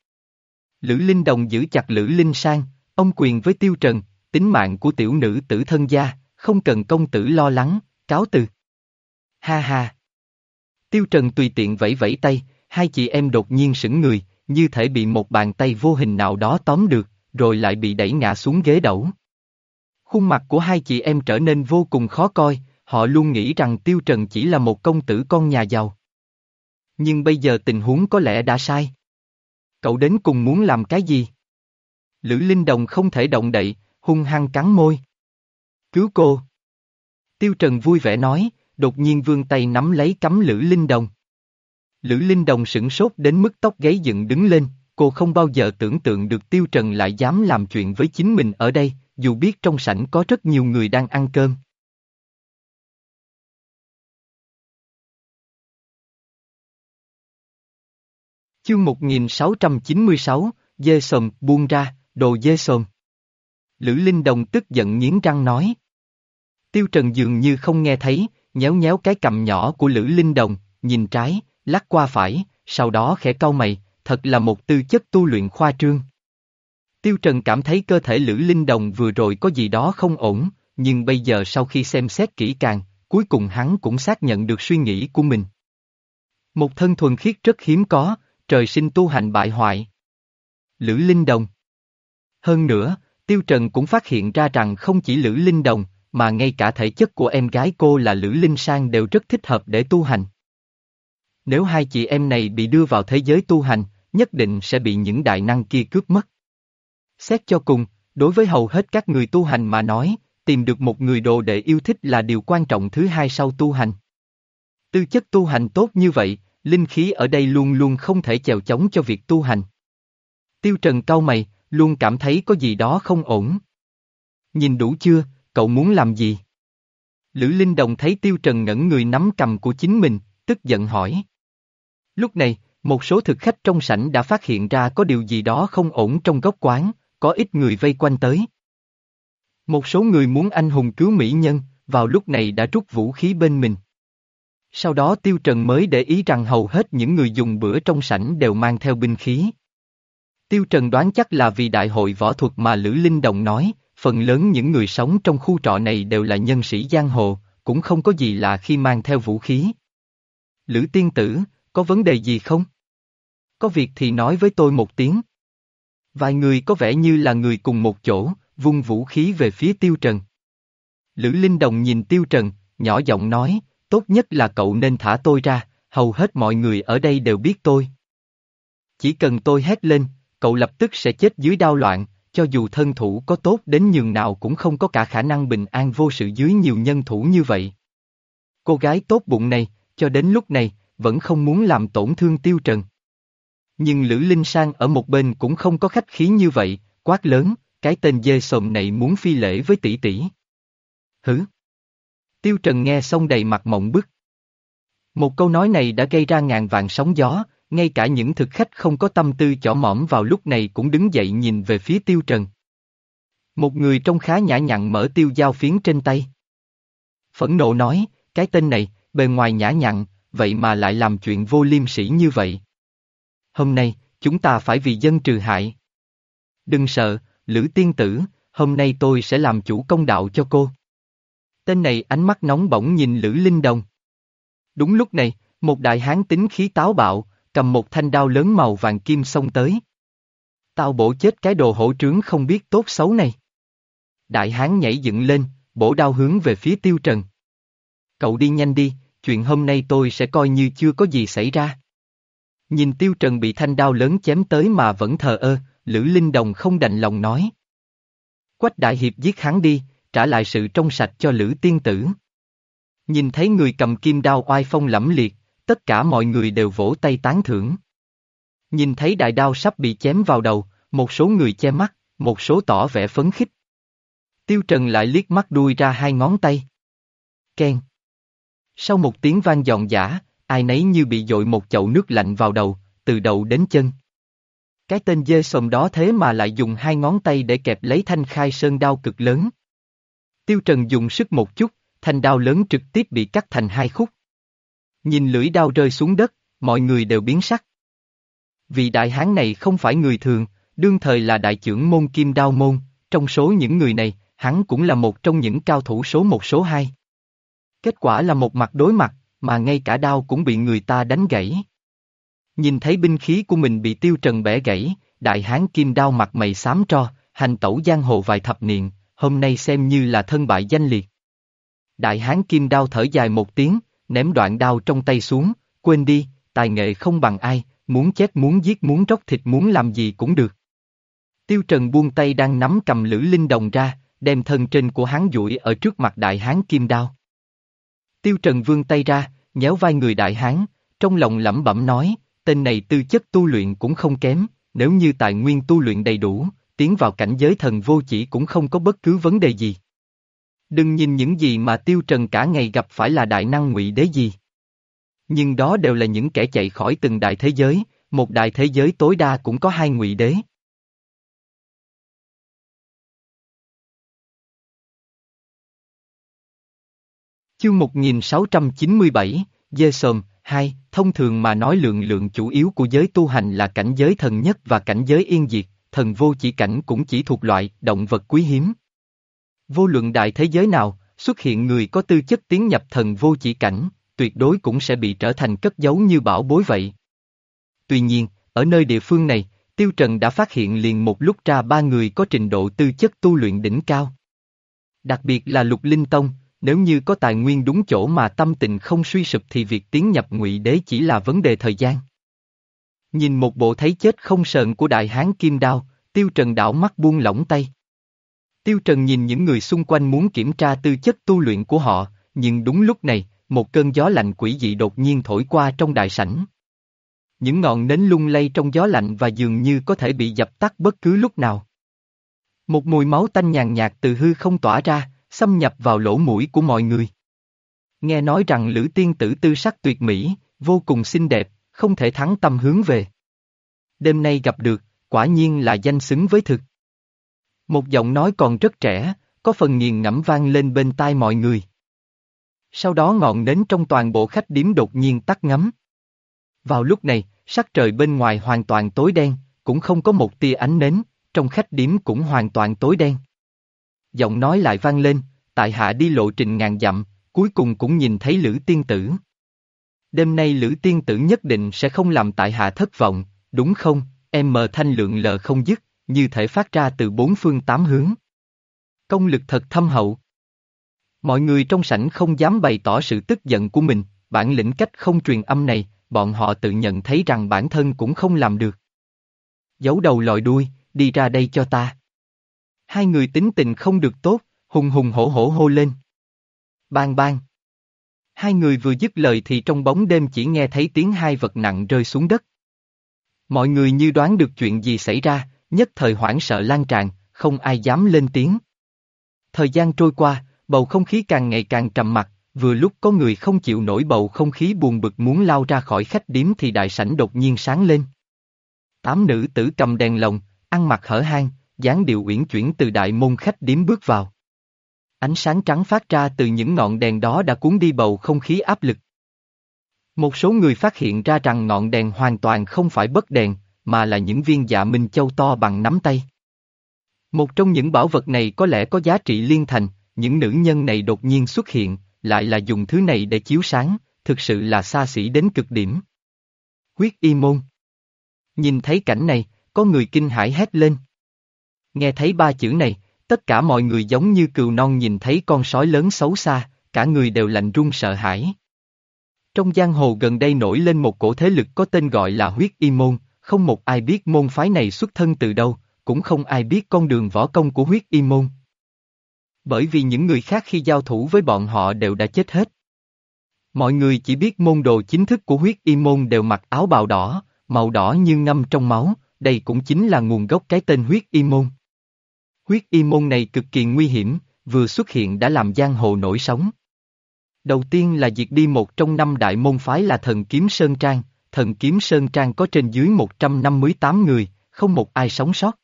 Lữ Linh Đồng giữ chặt Lữ Linh Sang, ông quyền với Tiêu Trần, tính mạng của tiểu nữ tử thân gia, không cần công tử lo lắng, cáo từ. Ha ha. Tiêu Trần tùy tiện vẫy vẫy tay, hai chị em đột nhiên sững người, như thể bị một bàn tay vô hình nào đó tóm được, rồi lại bị đẩy ngã xuống ghế đẩu. Khuôn mặt của hai chị em trở nên vô cùng khó coi, họ luôn nghĩ rằng Tiêu Trần chỉ là một công tử con nhà giàu. Nhưng bây giờ tình huống có lẽ đã sai. Cậu đến cùng muốn làm cái gì? Lữ Linh Đồng không thể động đậy, hung hăng cắn môi. Cứu cô. Tiêu Trần vui vẻ nói, đột nhiên vươn tay nắm lấy cắm Lữ Linh Đồng. Lữ Linh Đồng sửng sốt đến mức tóc gáy dựng đứng lên, cô không bao giờ tưởng tượng được Tiêu Trần lại dám làm chuyện với chính mình ở đây, dù biết trong sảnh có rất nhiều người đang ăn cơm. Chương 1696, dê sồm, buông ra, đồ dê sồm. Lữ Linh Đồng tức giận nghiến răng nói. Tiêu Trần dường như không nghe thấy, nhéo nhéo cái cầm nhỏ của Lữ Linh Đồng, nhìn trái, lắc qua phải, sau đó khẽ cau mày, thật là một tư chất tu luyện khoa trương. Tiêu Trần cảm thấy cơ thể Lữ Linh Đồng vừa rồi có gì đó không ổn, nhưng bây giờ sau khi xem xét kỹ càng, cuối cùng hắn cũng xác nhận được suy nghĩ của mình. Một thân thuần khiết rất hiếm có, trời sinh tu hành bại hoại. Lữ Linh Đồng Hơn nữa, Tiêu Trần cũng phát hiện ra rằng không chỉ Lữ Linh Đồng, mà ngay cả thể chất của em gái cô là Lữ Linh Sang đều rất thích hợp để tu hành. Nếu hai chị em này bị đưa vào thế giới tu hành, nhất định sẽ bị những đại năng kia cướp mất. Xét cho cùng, đối với hầu hết các người tu hành mà nói, tìm được một người đồ để yêu thích là điều quan trọng thứ hai sau tu hành. Tư chất tu hành tốt như vậy, linh khí ở đây luôn luôn không thể chèo chống cho việc tu hành. Tiêu Trần cau mày, luôn cảm thấy có gì đó không ổn. Nhìn đủ chưa, cậu muốn làm gì? Lữ Linh Đồng thấy Tiêu Trần ngẩn người nắm cầm của chính mình, tức giận hỏi. Lúc này, một số thực khách trong sảnh đã phát hiện ra có điều gì đó không ổn trong góc quán, có ít người vây quanh tới. Một số người muốn anh hùng cứu mỹ nhân, vào lúc này đã rút vũ khí bên mình. Sau đó Tiêu Trần mới để ý rằng hầu hết những người dùng bữa trong sảnh đều mang theo binh khí. Tiêu Trần đoán chắc là vì đại hội võ thuật mà Lữ Linh Đồng nói, phần lớn những người sống trong khu trọ này đều là nhân sĩ giang hồ, cũng không có gì lạ khi mang theo vũ khí. Lữ tiên tử, có vấn đề gì không? Có việc thì nói với tôi một tiếng. Vài người có vẻ như là người cùng một chỗ, vung vũ khí về phía Tiêu Trần. Lữ Linh Đồng nhìn Tiêu Trần, nhỏ giọng nói, tốt nhất là cậu nên thả tôi ra, hầu hết mọi người ở đây đều biết tôi. Chỉ cần tôi hét lên, cậu lập tức sẽ chết dưới đau loạn, cho dù thân thủ có tốt đến nhường nào cũng không có cả khả năng bình an vô sự dưới nhiều nhân thủ như vậy. Cô gái tốt bụng này, cho đến lúc này, vẫn không muốn làm tổn thương Tiêu Trần. Nhưng Lữ Linh Sang ở một bên cũng không có khách khí như vậy, quát lớn, cái tên dê sồm này muốn phi lễ với tỷ tỷ. Hứ! Tiêu Trần nghe xong đầy mặt mộng bức. Một câu nói này đã gây ra ngàn vạn sóng gió, ngay cả những thực khách không có tâm tư chỏ mỏm vào lúc này cũng đứng dậy nhìn về phía Tiêu Trần. Một người trông khá nhã nhặn mở tiêu dao phiến trên tay. Phẫn nộ nói, cái tên này, bề ngoài nhã nhặn, vậy mà lại làm chuyện vô liêm sỉ như vậy. Hôm nay, chúng ta phải vì dân trừ hại. Đừng sợ, Lữ Tiên Tử, hôm nay tôi sẽ làm chủ công đạo cho cô. Tên này ánh mắt nóng bỏng nhìn Lữ Linh Đồng. Đúng lúc này, một đại hán tính khí táo bạo, cầm một thanh đao lớn màu vàng kim xông tới. Tao bổ chết cái đồ hổ trướng không biết tốt xấu này. Đại hán nhảy dựng lên, bổ đao hướng về phía tiêu trần. Cậu đi nhanh đi, chuyện hôm nay tôi sẽ coi như chưa có gì xảy ra. Nhìn tiêu trần bị thanh đao lớn chém tới mà vẫn thờ ơ, Lữ Linh Đồng không đành lòng nói. Quách Đại Hiệp giết hắn đi, trả lại sự trong sạch cho Lữ Tiên Tử. Nhìn thấy người cầm kim đao oai phong lẫm liệt, tất cả mọi người đều vỗ tay tán thưởng. Nhìn thấy đại đao sắp bị chém vào đầu, một số người che mắt, một số tỏ vẻ phấn khích. Tiêu Trần lại liếc mắt đuôi ra hai ngón tay. Ken. Sau một tiếng vang giòn giả, ai nấy như bị dội một chậu nước lạnh vào đầu, từ đầu đến chân. Cái tên dê sồm đó thế mà lại dùng hai ngón tay để kẹp lấy thanh khai sơn đao cực lớn. Tiêu Trần dùng sức một chút, thanh đao lớn trực tiếp bị cắt thành hai khúc. Nhìn lưỡi đao rơi xuống đất, mọi người đều biến sắc. Vì đại hán này không phải người thường, đương thời là đại trưởng môn kim đao môn, trong số những người này, hắn cũng là một trong những cao thủ số một số hai. Kết quả là một mặt đối mặt, mà ngay cả đao cũng bị người ta đánh gãy. Nhìn thấy binh khí của mình bị tiêu trần bẻ gãy, đại hán kim đao mặt mày xám tro, hành tẩu giang hồ vài thập niên, hôm nay xem như là thân bại danh liệt. Đại hán kim đao thở dài một tiếng, ném đoạn đao trong tay xuống, quên đi, tài nghệ không bằng ai, muốn chết muốn giết muốn róc thịt muốn làm gì cũng được. Tiêu Trần buông tay đang nắm cầm lữ linh đồng ra, đem thân trên của hắn duỗi ở trước mặt đại hán kim đao. Tiêu Trần vươn tay ra, nhéo vai người đại hán, trong lòng lẩm bẩm nói, tên này tư chất tu luyện cũng không kém, nếu như tài nguyên tu luyện đầy đủ, tiến vào cảnh giới thần vô chỉ cũng không có bất cứ vấn đề gì. Đừng nhìn những gì mà Tiêu Trần cả ngày gặp phải là đại năng ngụy đế gì. Nhưng đó đều là những kẻ chạy khỏi từng đại thế giới, một đại thế giới tối đa cũng có hai ngụy đế. Chương 1697, Dê Sồm, 2, thông thường mà nói lượng lượng chủ yếu của giới tu hành là cảnh giới thần nhất và cảnh giới yên diệt, thần vô chỉ cảnh cũng chỉ thuộc loại động vật quý hiếm. Vô luận đại thế giới nào, xuất hiện người có tư chất tiến nhập thần vô chỉ cảnh, tuyệt đối cũng sẽ bị trở thành cất giấu như bảo bối vậy. Tuy nhiên, ở nơi địa phương này, Tiêu Trần đã phát hiện liền một lúc ra ba người có trình độ tư chất tu luyện đỉnh cao. Đặc biệt là Lục Linh Tông, nếu như có tài nguyên đúng chỗ mà tâm tình không suy sụp thì việc tiến nhập ngụy đế chỉ là vấn đề thời gian. Nhìn một bộ thấy chết không sờn của đại hán kim đao, Tiêu Trần đảo mắt buông lỏng tay. Tiêu Trần nhìn những người xung quanh muốn kiểm tra tư chất tu luyện của họ, nhưng đúng lúc này, một cơn gió lạnh quỷ dị đột nhiên thổi qua trong đại sảnh. Những ngọn nến lung lay trong gió lạnh và dường như có thể bị dập tắt bất cứ lúc nào. Một mùi máu tanh nhàn nhạt từ hư không tỏa ra, xâm nhập vào lỗ mũi của mọi người. Nghe nói rằng Lữ Tiên Tử tư sắc tuyệt mỹ, vô cùng xinh đẹp, không thể thắng tâm hướng về. Đêm nay gặp được, quả nhiên là danh xứng với thực. Một giọng nói còn rất trẻ, có phần nghiền ngẫm vang lên bên tai mọi người. Sau đó ngọn nến trong toàn bộ khách điếm đột nhiên tắt ngấm. Vào lúc này, sắc trời bên ngoài hoàn toàn tối đen, cũng không có một tia ánh nến, trong khách điếm cũng hoàn toàn tối đen. Giọng nói lại vang lên, tại hạ đi lộ trình ngàn dặm, cuối cùng cũng nhìn thấy Lữ Tiên Tử. Đêm nay Lữ Tiên Tử nhất định sẽ không làm tại hạ thất vọng, đúng không? Em mờ thanh lượng lờ không dứt, như thể phát ra từ bốn phương tám hướng. Công lực thật thâm hậu. Mọi người trong sảnh không dám bày tỏ sự tức giận của mình, bản lĩnh cách không truyền âm này, bọn họ tự nhận thấy rằng bản thân cũng không làm được. Giấu đầu lòi đuôi, đi ra đây cho ta. Hai người tính tình không được tốt, hùng hùng hổ hổ hô lên. Bang bang. Hai người vừa dứt lời thì trong bóng đêm chỉ nghe thấy tiếng hai vật nặng rơi xuống đất. Mọi người như đoán được chuyện gì xảy ra, nhất thời hoảng sợ lan tràn, không ai dám lên tiếng. Thời gian trôi qua, bầu không khí càng ngày càng trầm mặc, vừa lúc có người không chịu nổi bầu không khí buồn bực muốn lao ra khỏi khách điếm thì đại sảnh đột nhiên sáng lên. Tám nữ tử cầm đèn lồng, ăn mặc hở hang, dáng điệu uyển chuyển từ đại môn khách điếm bước vào. Ánh sáng trắng phát ra từ những ngọn đèn đó đã cuốn đi bầu không khí áp lực. Một số người phát hiện ra rằng ngọn đèn hoàn toàn không phải bất đèn, mà là những viên dạ minh châu to bằng nắm tay. Một trong những bảo vật này có lẽ có giá trị liên thành, những nữ nhân này đột nhiên xuất hiện, lại là dùng thứ này để chiếu sáng, thực sự là xa xỉ đến cực điểm. Huyết y môn. Nhìn thấy cảnh này, có người kinh hãi hét lên. Nghe thấy ba chữ này, tất cả mọi người giống như cừu non nhìn thấy con sói lớn xấu xa, cả người đều lạnh run sợ hãi. Trong giang hồ gần đây nổi lên một cổ thế lực có tên gọi là huyết y môn, không một ai biết môn phái này xuất thân từ đâu, cũng không ai biết con đường võ công của huyết y môn. Bởi vì những người khác khi giao thủ với bọn họ đều đã chết hết. Mọi người chỉ biết môn đồ chính thức của huyết y môn đều mặc áo bào đỏ, màu đỏ như ngâm trong máu, đây cũng chính là nguồn gốc cái tên huyết y môn. Huyết y môn này cực kỳ nguy hiểm, vừa xuất hiện đã làm giang hồ nổi sóng. Đầu tiên là diệt đi một trong năm đại môn phái là thần kiếm Sơn Trang, thần kiếm Sơn Trang có trên dưới 158 người, không một ai sống sót.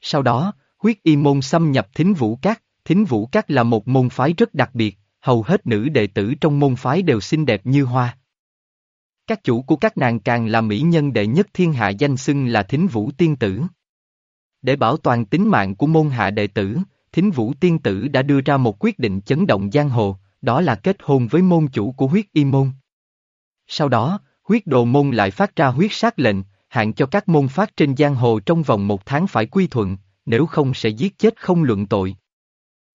Sau đó, huyết y môn xâm nhập thính vũ cát, thính vũ cát là một môn phái rất đặc biệt, hầu hết nữ đệ tử trong môn phái đều xinh đẹp như hoa. Các chủ của các nàng càng là mỹ nhân đệ nhất thiên hạ danh xưng là thính vũ tiên tử. Để bảo toàn tính mạng của môn hạ đệ tử, thính vũ tiên tử đã đưa ra một quyết định chấn động giang hồ, đó là kết hôn với môn chủ của huyết y môn. Sau đó, huyết đồ môn lại phát ra huyết sát lệnh, hạn cho các môn phát trên giang hồ trong vòng một tháng phải quy thuận, nếu không sẽ giết chết không luận tội.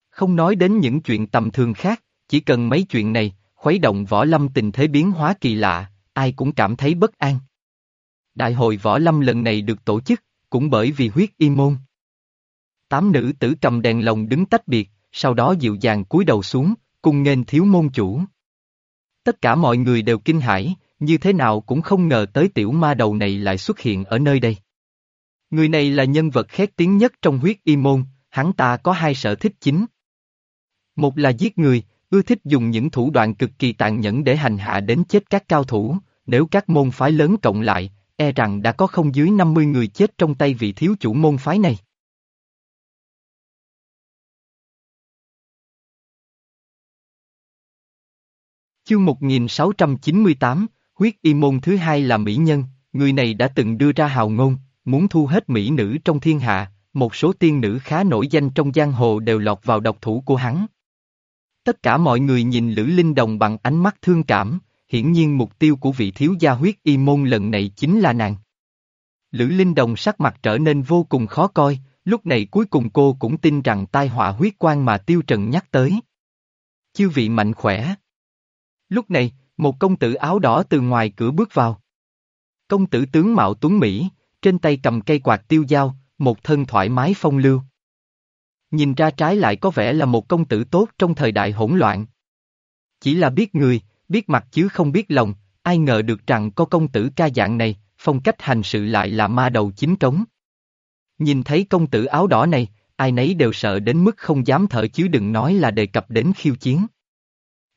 Không nói đến những chuyện tầm thường khác, chỉ cần mấy chuyện này, khuấy động võ lâm tình thế biến hóa kỳ lạ, ai cũng cảm thấy bất an. Đại hội võ lâm lần này được tổ chức, cũng bởi vì huyết y môn. Tám nữ tử cầm đèn lồng đứng tách biệt, sau đó dịu dàng cúi đầu xuống, cùng nghênh thiếu môn chủ. Tất cả mọi người đều kinh hãi, như thế nào cũng không ngờ tới tiểu ma đầu này lại xuất hiện ở nơi đây. Người này là nhân vật khét tiếng nhất trong huyết y môn, hắn ta có hai sở thích chính. Một là giết người, ưa thích dùng những thủ đoạn cực kỳ tàn nhẫn để hành hạ đến chết các cao thủ, nếu các môn phái lớn cộng lại, e rằng đã có không dưới 50 người chết trong tay vị thiếu chủ môn phái này. Chương 1698, huyết y môn thứ hai là mỹ nhân, người này đã từng đưa ra hào ngôn, muốn thu hết mỹ nữ trong thiên hạ, một số tiên nữ khá nổi danh trong giang hồ đều lọt vào độc thủ của hắn. Tất cả mọi người nhìn Lữ Linh Đồng bằng ánh mắt thương cảm, hiển nhiên mục tiêu của vị thiếu gia huyết y môn lần này chính là nàng. Lữ Linh Đồng sắc mặt trở nên vô cùng khó coi, lúc này cuối cùng cô cũng tin rằng tai họa huyết quan mà Tiêu Trần nhắc tới. Chư vị mạnh khỏe. Lúc này, một công tử áo đỏ từ ngoài cửa bước vào. Công tử tướng Mạo Tuấn Mỹ, trên tay cầm cây quạt tiêu dao, một thân thoải mái phong lưu. Nhìn ra trái lại có vẻ là một công tử tốt trong thời đại hỗn loạn. Chỉ là biết người, biết mặt chứ không biết lòng, ai ngờ được rằng có công tử ca dạng này, phong cách hành sự lại là ma đầu chính trống. Nhìn thấy công tử áo đỏ này, ai nấy đều sợ đến mức không dám thở chứ đừng nói là đề cập đến khiêu chiến.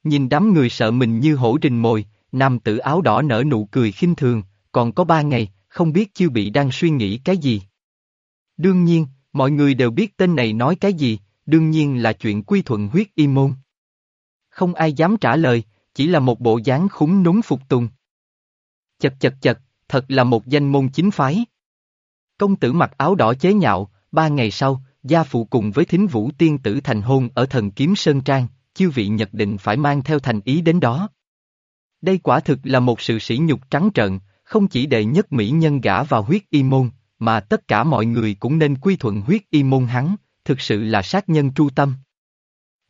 Nhìn đám người sợ mình như hổ rình mồi, nam tử áo đỏ nở nụ cười khinh thường, còn có ba ngày, không biết chiêu bị đang suy nghĩ cái gì. Đương nhiên, mọi người đều biết tên này nói cái gì, đương nhiên là chuyện quy thuận huyết y môn. Không ai dám trả lời, chỉ là một bộ dáng khúng núng phục tùng. Chật chật chật, thật là một danh môn chính phái. Công tử mặc áo đỏ chế nhạo, ba ngày sau, gia phụ cùng với thính vũ tiên tử thành hôn ở thần kiếm Sơn Trang, chư vị nhật định phải mang theo thành ý đến đó. Đây quả thực là một sự sỉ nhục trắng trợn, không chỉ đệ nhất mỹ nhân gả vào huyết y môn, mà tất cả mọi người cũng nên quy thuận huyết y môn hắn, thực sự là sát nhân tru tâm.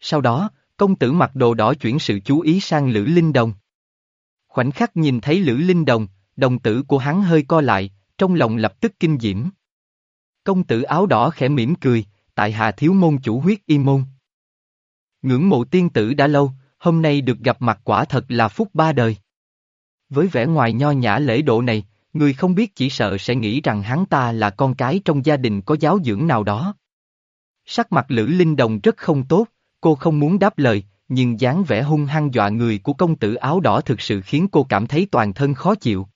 Sau đó, công tử mặc đồ đỏ chuyển sự chú ý sang Lữ Linh Đồng. Khoảnh khắc nhìn thấy Lữ Linh Đồng, đồng tử của hắn hơi co lại, trong lòng lập tức kinh diễm. Công tử áo đỏ khẽ mỉm cười, tại hạ thiếu môn chủ huyết y môn. Ngưỡng mộ tiên tử đã lâu, hôm nay được gặp mặt quả thật là phúc ba đời. Với vẻ ngoài nho nhã lễ độ này, người không biết chỉ sợ sẽ nghĩ rằng hắn ta là con cái trong gia đình có giáo dưỡng nào đó. Sắc mặt Lữ Linh Đồng rất không tốt, cô không muốn đáp lời, nhưng dáng vẻ hung hăng dọa người của công tử áo đỏ thực sự khiến cô cảm thấy toàn thân khó chịu.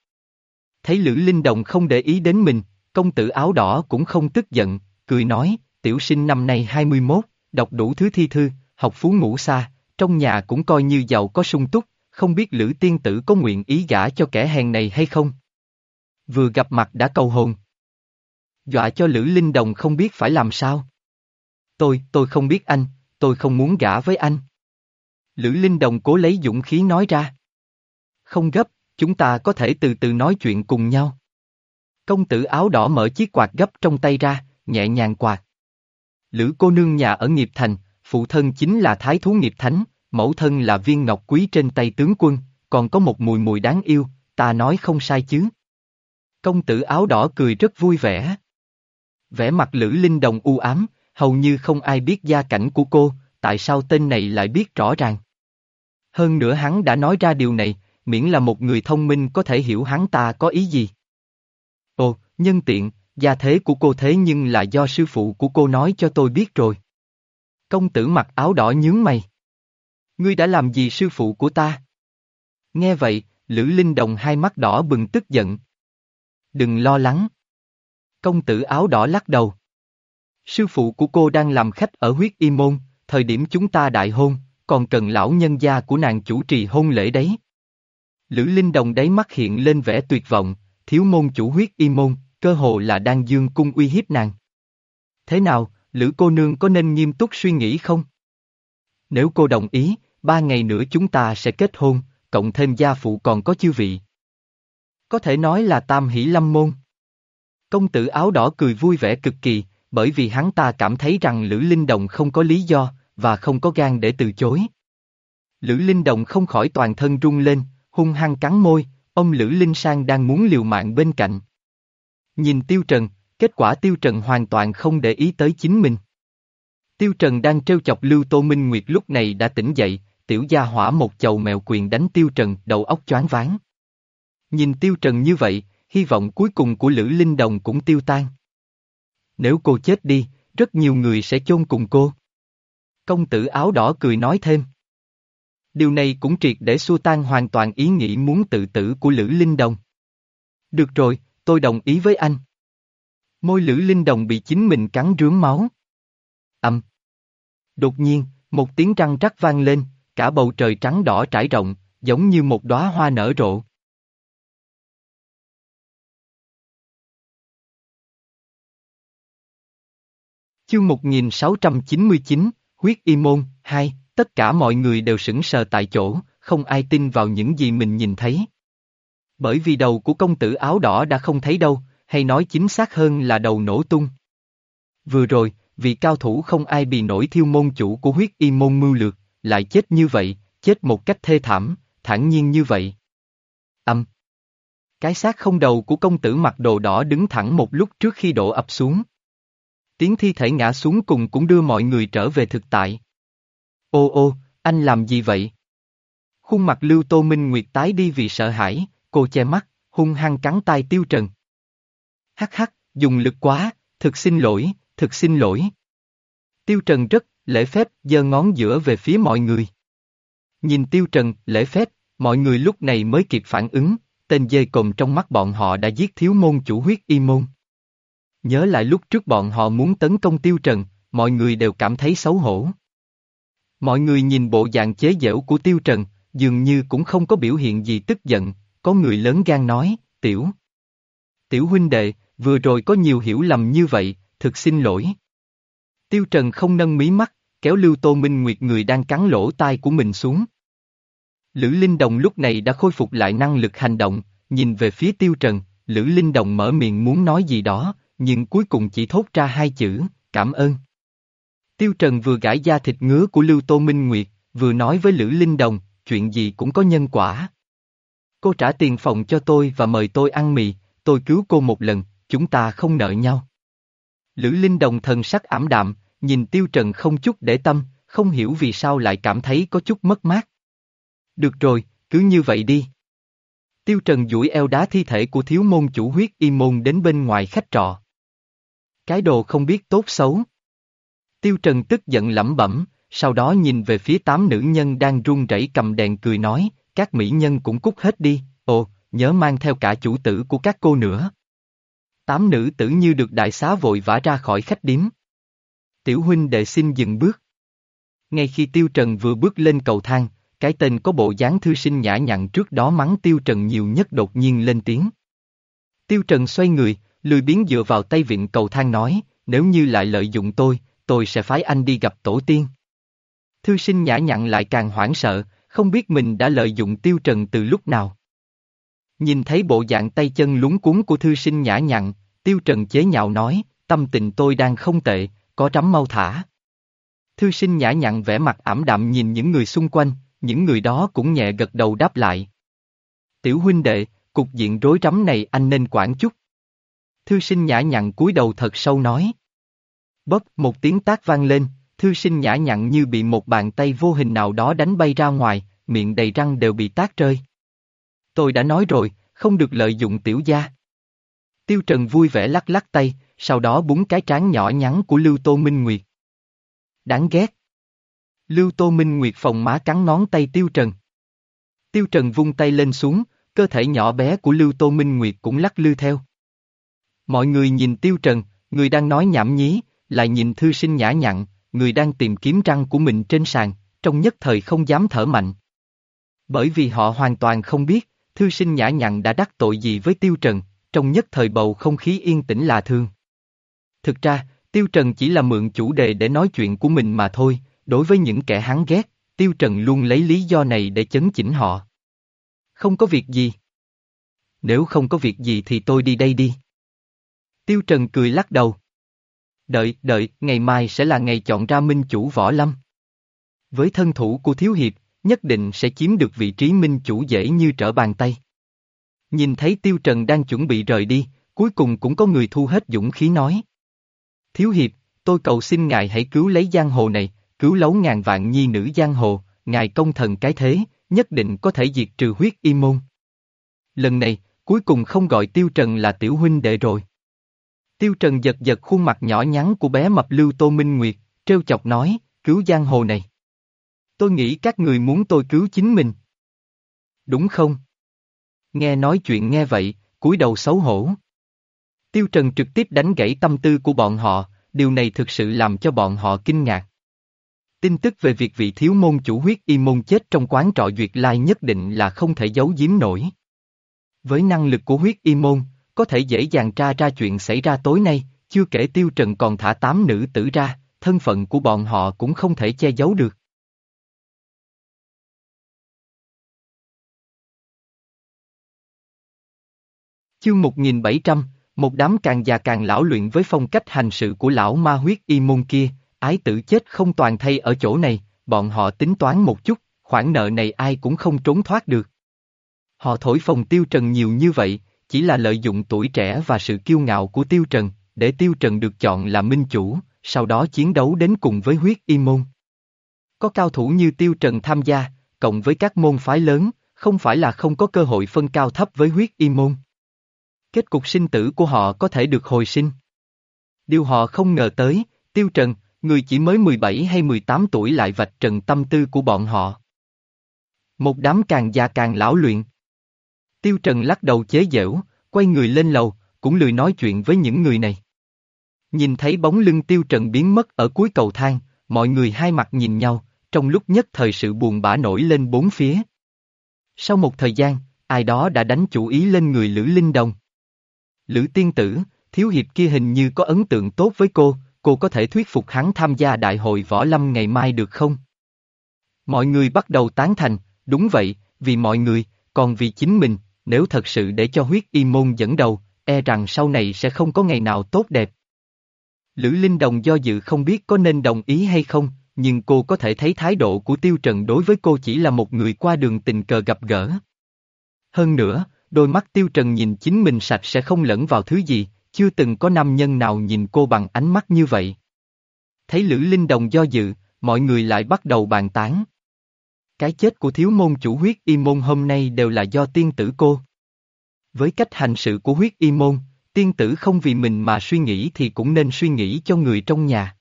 Thấy Lữ Linh Đồng không để ý đến mình, công tử áo đỏ cũng không tức giận, cười nói, tiểu sinh năm nay 21, đọc đủ thứ thi thư, học phú ngủ xa, trong nhà cũng coi như giàu có sung túc, không biết Lữ Tiên Tử có nguyện ý gả cho kẻ hèn này hay không? Vừa gặp mặt đã cầu hồn. Dọa cho Lữ Linh Đồng không biết phải làm sao. Tôi, tôi không biết anh, tôi không muốn gả với anh. Lữ Linh Đồng cố lấy dũng khí nói ra. Không gấp, chúng ta có thể từ từ nói chuyện cùng nhau. Công tử áo đỏ mở chiếc quạt gấp trong tay ra, nhẹ nhàng quạt. Lữ cô nương nhà ở nghiệp thành, phụ thân chính là thái thú nghiệp thánh, mẫu thân là viên ngọc quý trên tay tướng quân, còn có một mùi mùi đáng yêu, ta nói không sai chứ. Công tử áo đỏ cười rất vui vẻ. Vẻ mặt Lữ Linh Đồng u ám, hầu như không ai biết gia cảnh của cô, tại sao tên này lại biết rõ ràng. Hơn nữa hắn đã nói ra điều này, miễn là một người thông minh có thể hiểu hắn ta có ý gì. Ồ, nhân tiện, gia thế của cô thế nhưng là do sư phụ của cô nói cho tôi biết rồi. Công tử mặc áo đỏ nhướng mày. Ngươi đã làm gì sư phụ của ta? Nghe vậy, Lữ Linh Đồng hai mắt đỏ bừng tức giận. Đừng lo lắng. Công tử áo đỏ lắc đầu. Sư phụ của cô đang làm khách ở huyết y môn, thời điểm chúng ta đại hôn, còn cần lão nhân gia của nàng chủ trì hôn lễ đấy. Lữ Linh Đồng đáy mắt hiện lên vẻ tuyệt vọng, thiếu môn chủ huyết y môn, cơ hồ là đang dương cung uy hiếp nàng. Thế nào, Lữ cô nương có nên nghiêm túc suy nghĩ không? Nếu cô đồng ý, ba ngày nữa chúng ta sẽ kết hôn, cộng thêm gia phụ còn có chư vị. Có thể nói là tam hỷ lâm môn. Công tử áo đỏ cười vui vẻ cực kỳ, bởi vì hắn ta cảm thấy rằng Lữ Linh Đồng không có lý do, và không có gan để từ chối. Lữ Linh Đồng không khỏi toàn thân rung lên, hung hăng cắn môi, ông Lữ Linh Sang đang muốn liều mạng bên cạnh. Nhìn Tiêu Trần, kết quả Tiêu Trần hoàn toàn không để ý tới chính mình. Tiêu Trần đang trêu chọc Lưu Tô Minh Nguyệt lúc này đã tỉnh dậy, tiểu gia hỏa một chầu mèo quyền đánh Tiêu Trần, đầu óc choáng váng. Nhìn Tiêu Trần như vậy, hy vọng cuối cùng của Lữ Linh Đồng cũng tiêu tan. Nếu cô chết đi, rất nhiều người sẽ chôn cùng cô. Công tử áo đỏ cười nói thêm. Điều này cũng triệt để xua tan hoàn toàn ý nghĩ muốn tự tử của Lữ Linh Đồng. Được rồi, tôi đồng ý với anh. Môi Lữ Linh Đồng bị chính mình cắn rướn máu. Âm. Đột nhiên, một tiếng răng rắc vang lên, cả bầu trời trắng đỏ trải rộng, giống như một đóa hoa nở rộ. Chương 1699, Huyết Y Môn, 2, tất cả mọi người đều sững sờ tại chỗ, không ai tin vào những gì mình nhìn thấy. Bởi vì đầu của công tử áo đỏ đã không thấy đâu, hay nói chính xác hơn là đầu nổ tung. Vừa rồi, vị cao thủ không ai bị nổi thiêu môn chủ của huyết y môn mưu lược, lại chết như vậy, chết một cách thê thảm, thản nhiên như vậy. Âm. Cái xác không đầu của công tử mặc đồ đỏ đứng thẳng một lúc trước khi đổ ập xuống. Tiếng thi thể ngã xuống cùng cũng đưa mọi người trở về thực tại. Ô ô, anh làm gì vậy? Khuôn mặt Lưu Tô Minh Nguyệt tái đi vì sợ hãi, cô che mắt, hung hăng cắn tay Tiêu Trần. Hắc hắc, dùng lực quá, thực xin lỗi, thực xin lỗi. Tiêu Trần rất, lễ phép, giơ ngón giữa về phía mọi người. Nhìn Tiêu Trần, lễ phép, mọi người lúc này mới kịp phản ứng, tên dê cồm trong mắt bọn họ đã giết thiếu môn chủ huyết y môn. Nhớ lại lúc trước bọn họ muốn tấn công Tiêu Trần, mọi người đều cảm thấy xấu hổ. Mọi người nhìn bộ dạng chế giễu của Tiêu Trần, dường như cũng không có biểu hiện gì tức giận, có người lớn gan nói, tiểu. Tiểu huynh đệ, vừa rồi có nhiều hiểu lầm như vậy, thực xin lỗi. Tiêu Trần không nâng mí mắt, kéo Lưu Tô Minh Nguyệt người đang cắn lỗ tai của mình xuống. Lữ Linh Đồng lúc này đã khôi phục lại năng lực hành động, nhìn về phía Tiêu Trần, Lữ Linh Đồng mở miệng muốn nói gì đó, nhưng cuối cùng chỉ thốt ra hai chữ, cảm ơn. Tiêu Trần vừa gãi da thịt ngứa của Lưu Tô Minh Nguyệt, vừa nói với Lữ Linh Đồng, chuyện gì cũng có nhân quả. Cô trả tiền phòng cho tôi và mời tôi ăn mì, tôi cứu cô một lần, chúng ta không nợ nhau. Lữ Linh Đồng thần sắc ảm đạm, nhìn Tiêu Trần không chút để tâm, không hiểu vì sao lại cảm thấy có chút mất mát. Được rồi, cứ như vậy đi. Tiêu Trần duỗi eo đá thi thể của thiếu môn chủ huyết y môn đến bên ngoài khách trọ. Cái đồ không biết tốt xấu. Tiêu Trần tức giận lẩm bẩm, sau đó nhìn về phía tám nữ nhân đang run rẩy cầm đèn cười nói, các mỹ nhân cũng cút hết đi, ồ, nhớ mang theo cả chủ tử của các cô nữa. Tám nữ tử như được đại xá vội vã ra khỏi khách điếm. Tiểu huynh đệ xin dừng bước. Ngay khi Tiêu Trần vừa bước lên cầu thang, cái tên có bộ dáng thư sinh nhã nhặn trước đó mắng Tiêu Trần nhiều nhất đột nhiên lên tiếng. Tiêu Trần xoay người, lười biến dựa vào tay vịn cầu thang nói, nếu như lại lợi dụng tôi, tôi sẽ phái anh đi gặp tổ tiên. Thư sinh nhã nhặn lại càng hoảng sợ, không biết mình đã lợi dụng Tiêu Trần từ lúc nào. Nhìn thấy bộ dạng tay chân lúng cuốn của thư sinh nhã nhặn, Tiêu Trần chế nhạo nói, tâm tình tôi đang không tệ, có rắm mau thả. Thư sinh nhã nhặn vẻ mặt ảm đạm nhìn những người xung quanh, những người đó cũng nhẹ gật đầu đáp lại. Tiểu huynh đệ, cục diện rối rắm này anh nên quản chút. Thư sinh nhã nhặn cúi đầu thật sâu nói. Bóp một tiếng tác vang lên, thư sinh nhã nhặn như bị một bàn tay vô hình nào đó đánh bay ra ngoài, miệng đầy răng đều bị tác rơi. Tôi đã nói rồi, không được lợi dụng tiểu gia. Tiêu Trần vui vẻ lắc lắc tay, sau đó búng cái trán nhỏ nhắn của Lưu Tô Minh Nguyệt. Đáng ghét. Lưu Tô Minh Nguyệt phòng má cắn ngón tay Tiêu Trần. Tiêu Trần vung tay lên xuống, cơ thể nhỏ bé của Lưu Tô Minh Nguyệt cũng lắc lư theo. Mọi người nhìn Tiêu Trần, người đang nói nhảm nhí, lại nhìn thư sinh nhã nhặn, người đang tìm kiếm răng của mình trên sàn, trong nhất thời không dám thở mạnh. Bởi vì họ hoàn toàn không biết, thư sinh nhã nhặn đã đắc tội gì với Tiêu Trần, trong nhất thời bầu không khí yên tĩnh là thương. Thực ra, Tiêu Trần chỉ là mượn chủ đề để nói chuyện của mình mà thôi, đối với những kẻ hắn ghét, Tiêu Trần luôn lấy lý do này để chấn chỉnh họ. Không có việc gì. Nếu không có việc gì thì tôi đi đây đi. Tiêu Trần cười lắc đầu. Đợi, đợi, ngày mai sẽ là ngày chọn ra minh chủ võ lâm. Với thân thủ của Thiếu Hiệp, nhất định sẽ chiếm được vị trí minh chủ dễ như trở bàn tay. Nhìn thấy Tiêu Trần đang chuẩn bị rời đi, cuối cùng cũng có người thu hết dũng khí nói. Thiếu Hiệp, tôi cầu xin ngài hãy cứu lấy giang hồ này, cứu lấu ngàn vạn nhi nữ giang hồ, ngài công thần cái thế, nhất định có thể diệt trừ huyết y môn. Lần này, cuối cùng không gọi Tiêu Trần là tiểu huynh đệ rồi. Tiêu Trần giật giật khuôn mặt nhỏ nhắn của bé mập lưu Tô Minh Nguyệt, trêu chọc nói, cứu giang hồ này. Tôi nghĩ các người muốn tôi cứu chính mình. Đúng không? Nghe nói chuyện nghe vậy, cúi đầu xấu hổ. Tiêu Trần trực tiếp đánh gãy tâm tư của bọn họ, điều này thực sự làm cho bọn họ kinh ngạc. Tin tức về việc vị thiếu môn chủ huyết y môn chết trong quán trọ Duyệt Lai nhất định là không thể giấu giếm nổi. Với năng lực của huyết y môn, có thể dễ dàng tra ra chuyện xảy ra tối nay, chưa kể Tiêu Trần còn thả tám nữ tử ra, thân phận của bọn họ cũng không thể che giấu được. Chương 1700, một đám càng già càng lão luyện với phong cách hành sự của lão ma huyết y môn kia, ái tử chết không toàn thay ở chỗ này, bọn họ tính toán một chút, khoản nợ này ai cũng không trốn thoát được. Họ thổi phồng tiêu trần nhiều như vậy, chỉ là lợi dụng tuổi trẻ và sự kiêu ngạo của tiêu trần, để tiêu trần được chọn là minh chủ, sau đó chiến đấu đến cùng với huyết y môn. Có cao thủ như tiêu trần tham gia, cộng với các môn phái lớn, không phải là không có cơ hội phân cao thấp với huyết y môn. Kết cục sinh tử của họ có thể được hồi sinh. Điều họ không ngờ tới, tiêu trần, người chỉ mới 17 hay 18 tuổi lại vạch trần tâm tư của bọn họ. Một đám càng già càng lão luyện. Tiêu Trần lắc đầu chế giễu, quay người lên lầu, cũng lười nói chuyện với những người này. Nhìn thấy bóng lưng Tiêu Trần biến mất ở cuối cầu thang, mọi người hai mặt nhìn nhau, trong lúc nhất thời sự buồn bã nổi lên bốn phía. Sau một thời gian, ai đó đã đánh chủ ý lên người Lữ Linh Đồng. Lữ tiên tử, thiếu hiệp kia hình như có ấn tượng tốt với cô, cô có thể thuyết phục hắn tham gia đại hội võ lâm ngày mai được không? Mọi người bắt đầu tán thành, đúng vậy, vì mọi người, còn vì chính mình, nếu thật sự để cho huyết y môn dẫn đầu, e rằng sau này sẽ không có ngày nào tốt đẹp. Lữ Linh Đồng do dự không biết có nên đồng ý hay không, nhưng cô có thể thấy thái độ của Tiêu Trần đối với cô chỉ là một người qua đường tình cờ gặp gỡ. Hơn nữa, đôi mắt Tiêu Trần nhìn chính mình sạch sẽ không lẫn vào thứ gì, chưa từng có nam nhân nào nhìn cô bằng ánh mắt như vậy. Thấy Lữ Linh Đồng do dự, mọi người lại bắt đầu bàn tán. Cái chết của thiếu môn chủ huyết y môn hôm nay đều là do tiên tử cô. Với cách hành sự của huyết y môn, tiên tử không vì mình mà suy nghĩ thì cũng nên suy nghĩ cho người trong nhà.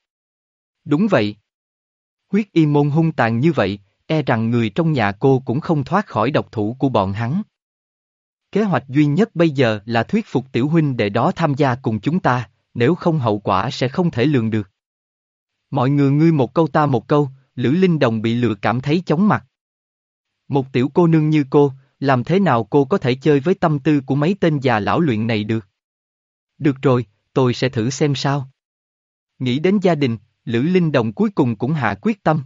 Đúng vậy. Huyết y môn hung tàn như vậy, e rằng người trong nhà cô cũng không thoát khỏi độc thủ của bọn hắn. Kế hoạch duy nhất bây giờ là thuyết phục tiểu huynh để đó tham gia cùng chúng ta, nếu không hậu quả sẽ không thể lường được. Mọi người ngươi một câu ta một câu, Lữ Linh Đồng bị lừa cảm thấy chóng mặt. Một tiểu cô nương như cô, làm thế nào cô có thể chơi với tâm tư của mấy tên già lão luyện này được? Được rồi, tôi sẽ thử xem sao. Nghĩ đến gia đình, Lữ Linh Đồng cuối cùng cũng hạ quyết tâm.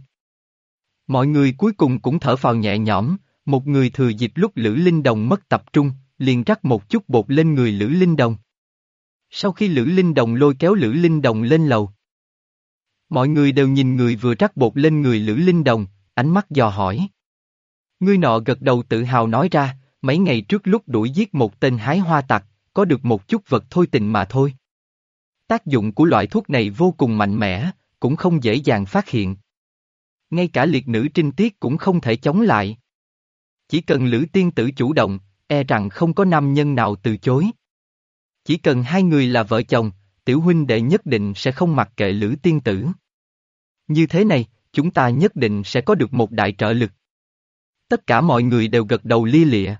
Mọi người cuối cùng cũng thở phào nhẹ nhõm, một người thừa dịp lúc Lữ Linh Đồng mất tập trung, liền rắc một chút bột lên người Lữ Linh Đồng. Sau khi Lữ Linh Đồng lôi kéo Lữ Linh Đồng lên lầu. Mọi người đều nhìn người vừa rắc bột lên người Lữ Linh Đồng, ánh mắt dò hỏi. Ngươi nọ gật đầu tự hào nói ra, mấy ngày trước lúc đuổi giết một tên hái hoa tặc, có được một chút vật thôi tình mà thôi. Tác dụng của loại thuốc này vô cùng mạnh mẽ, cũng không dễ dàng phát hiện. Ngay cả liệt nữ trinh tiết cũng không thể chống lại. Chỉ cần Lữ tiên tử chủ động, e rằng không có nam nhân nào từ chối. Chỉ cần hai người là vợ chồng, tiểu huynh đệ nhất định sẽ không mặc kệ Lữ tiên tử. Như thế này, chúng ta nhất định sẽ có được một đại trợ lực. Tất cả mọi người đều gật đầu lia lịa.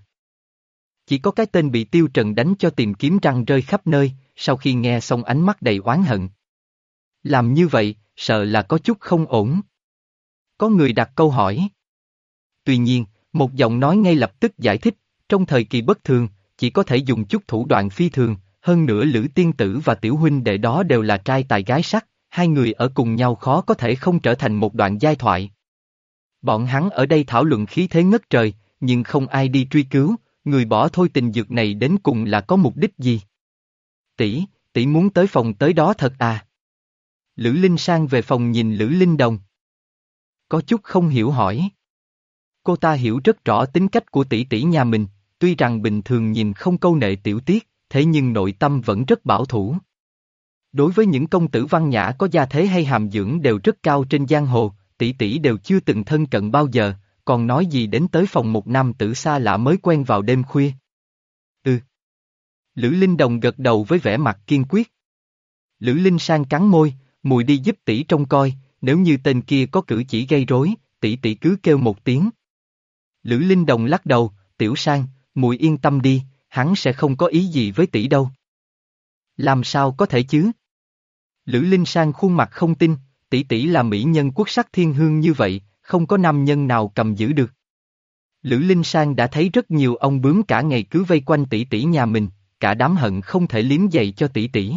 Chỉ có cái tên bị tiêu trần đánh cho tìm kiếm răng rơi khắp nơi, sau khi nghe xong ánh mắt đầy oán hận. Làm như vậy, sợ là có chút không ổn. Có người đặt câu hỏi. Tuy nhiên, một giọng nói ngay lập tức giải thích, trong thời kỳ bất thường, chỉ có thể dùng chút thủ đoạn phi thường, hơn nữa Lữ Tiên Tử và Tiểu Huynh đệ đó đều là trai tài gái sắc, hai người ở cùng nhau khó có thể không trở thành một đoạn giai thoại. Bọn hắn ở đây thảo luận khí thế ngất trời, nhưng không ai đi truy cứu, người bỏ thôi tình dược này đến cùng là có mục đích gì? Tỷ, tỷ muốn tới phòng tới đó thật à? Lữ Linh sang về phòng nhìn Lữ Linh Đồng. có chút không hiểu hỏi. Cô ta hiểu rất rõ tính cách của tỷ tỷ nhà mình, tuy rằng bình thường nhìn không câu nệ tiểu tiết, thế nhưng nội tâm vẫn rất bảo thủ. Đối với những công tử văn nhã có gia thế hay hàm dưỡng đều rất cao trên giang hồ, tỷ tỷ đều chưa từng thân cận bao giờ, còn nói gì đến tới phòng một nam tử xa lạ mới quen vào đêm khuya. Ừ. Lữ Linh Đồng gật đầu với vẻ mặt kiên quyết. Lữ Linh Sang cắn môi, mùi đi giúp tỷ trông coi, nếu như tên kia có cử chỉ gây rối, tỷ tỷ cứ kêu một tiếng. Lữ Linh Đồng lắc đầu, tiểu sang, mùi yên tâm đi, hắn sẽ không có ý gì với tỷ đâu. Làm sao có thể chứ? Lữ Linh Sang khuôn mặt không tin, tỷ tỷ là mỹ nhân quốc sắc thiên hương như vậy, không có nam nhân nào cầm giữ được. Lữ Linh Sang đã thấy rất nhiều ông bướm cả ngày cứ vây quanh tỷ tỷ nhà mình, cả đám hận không thể liếm giày cho tỷ tỷ.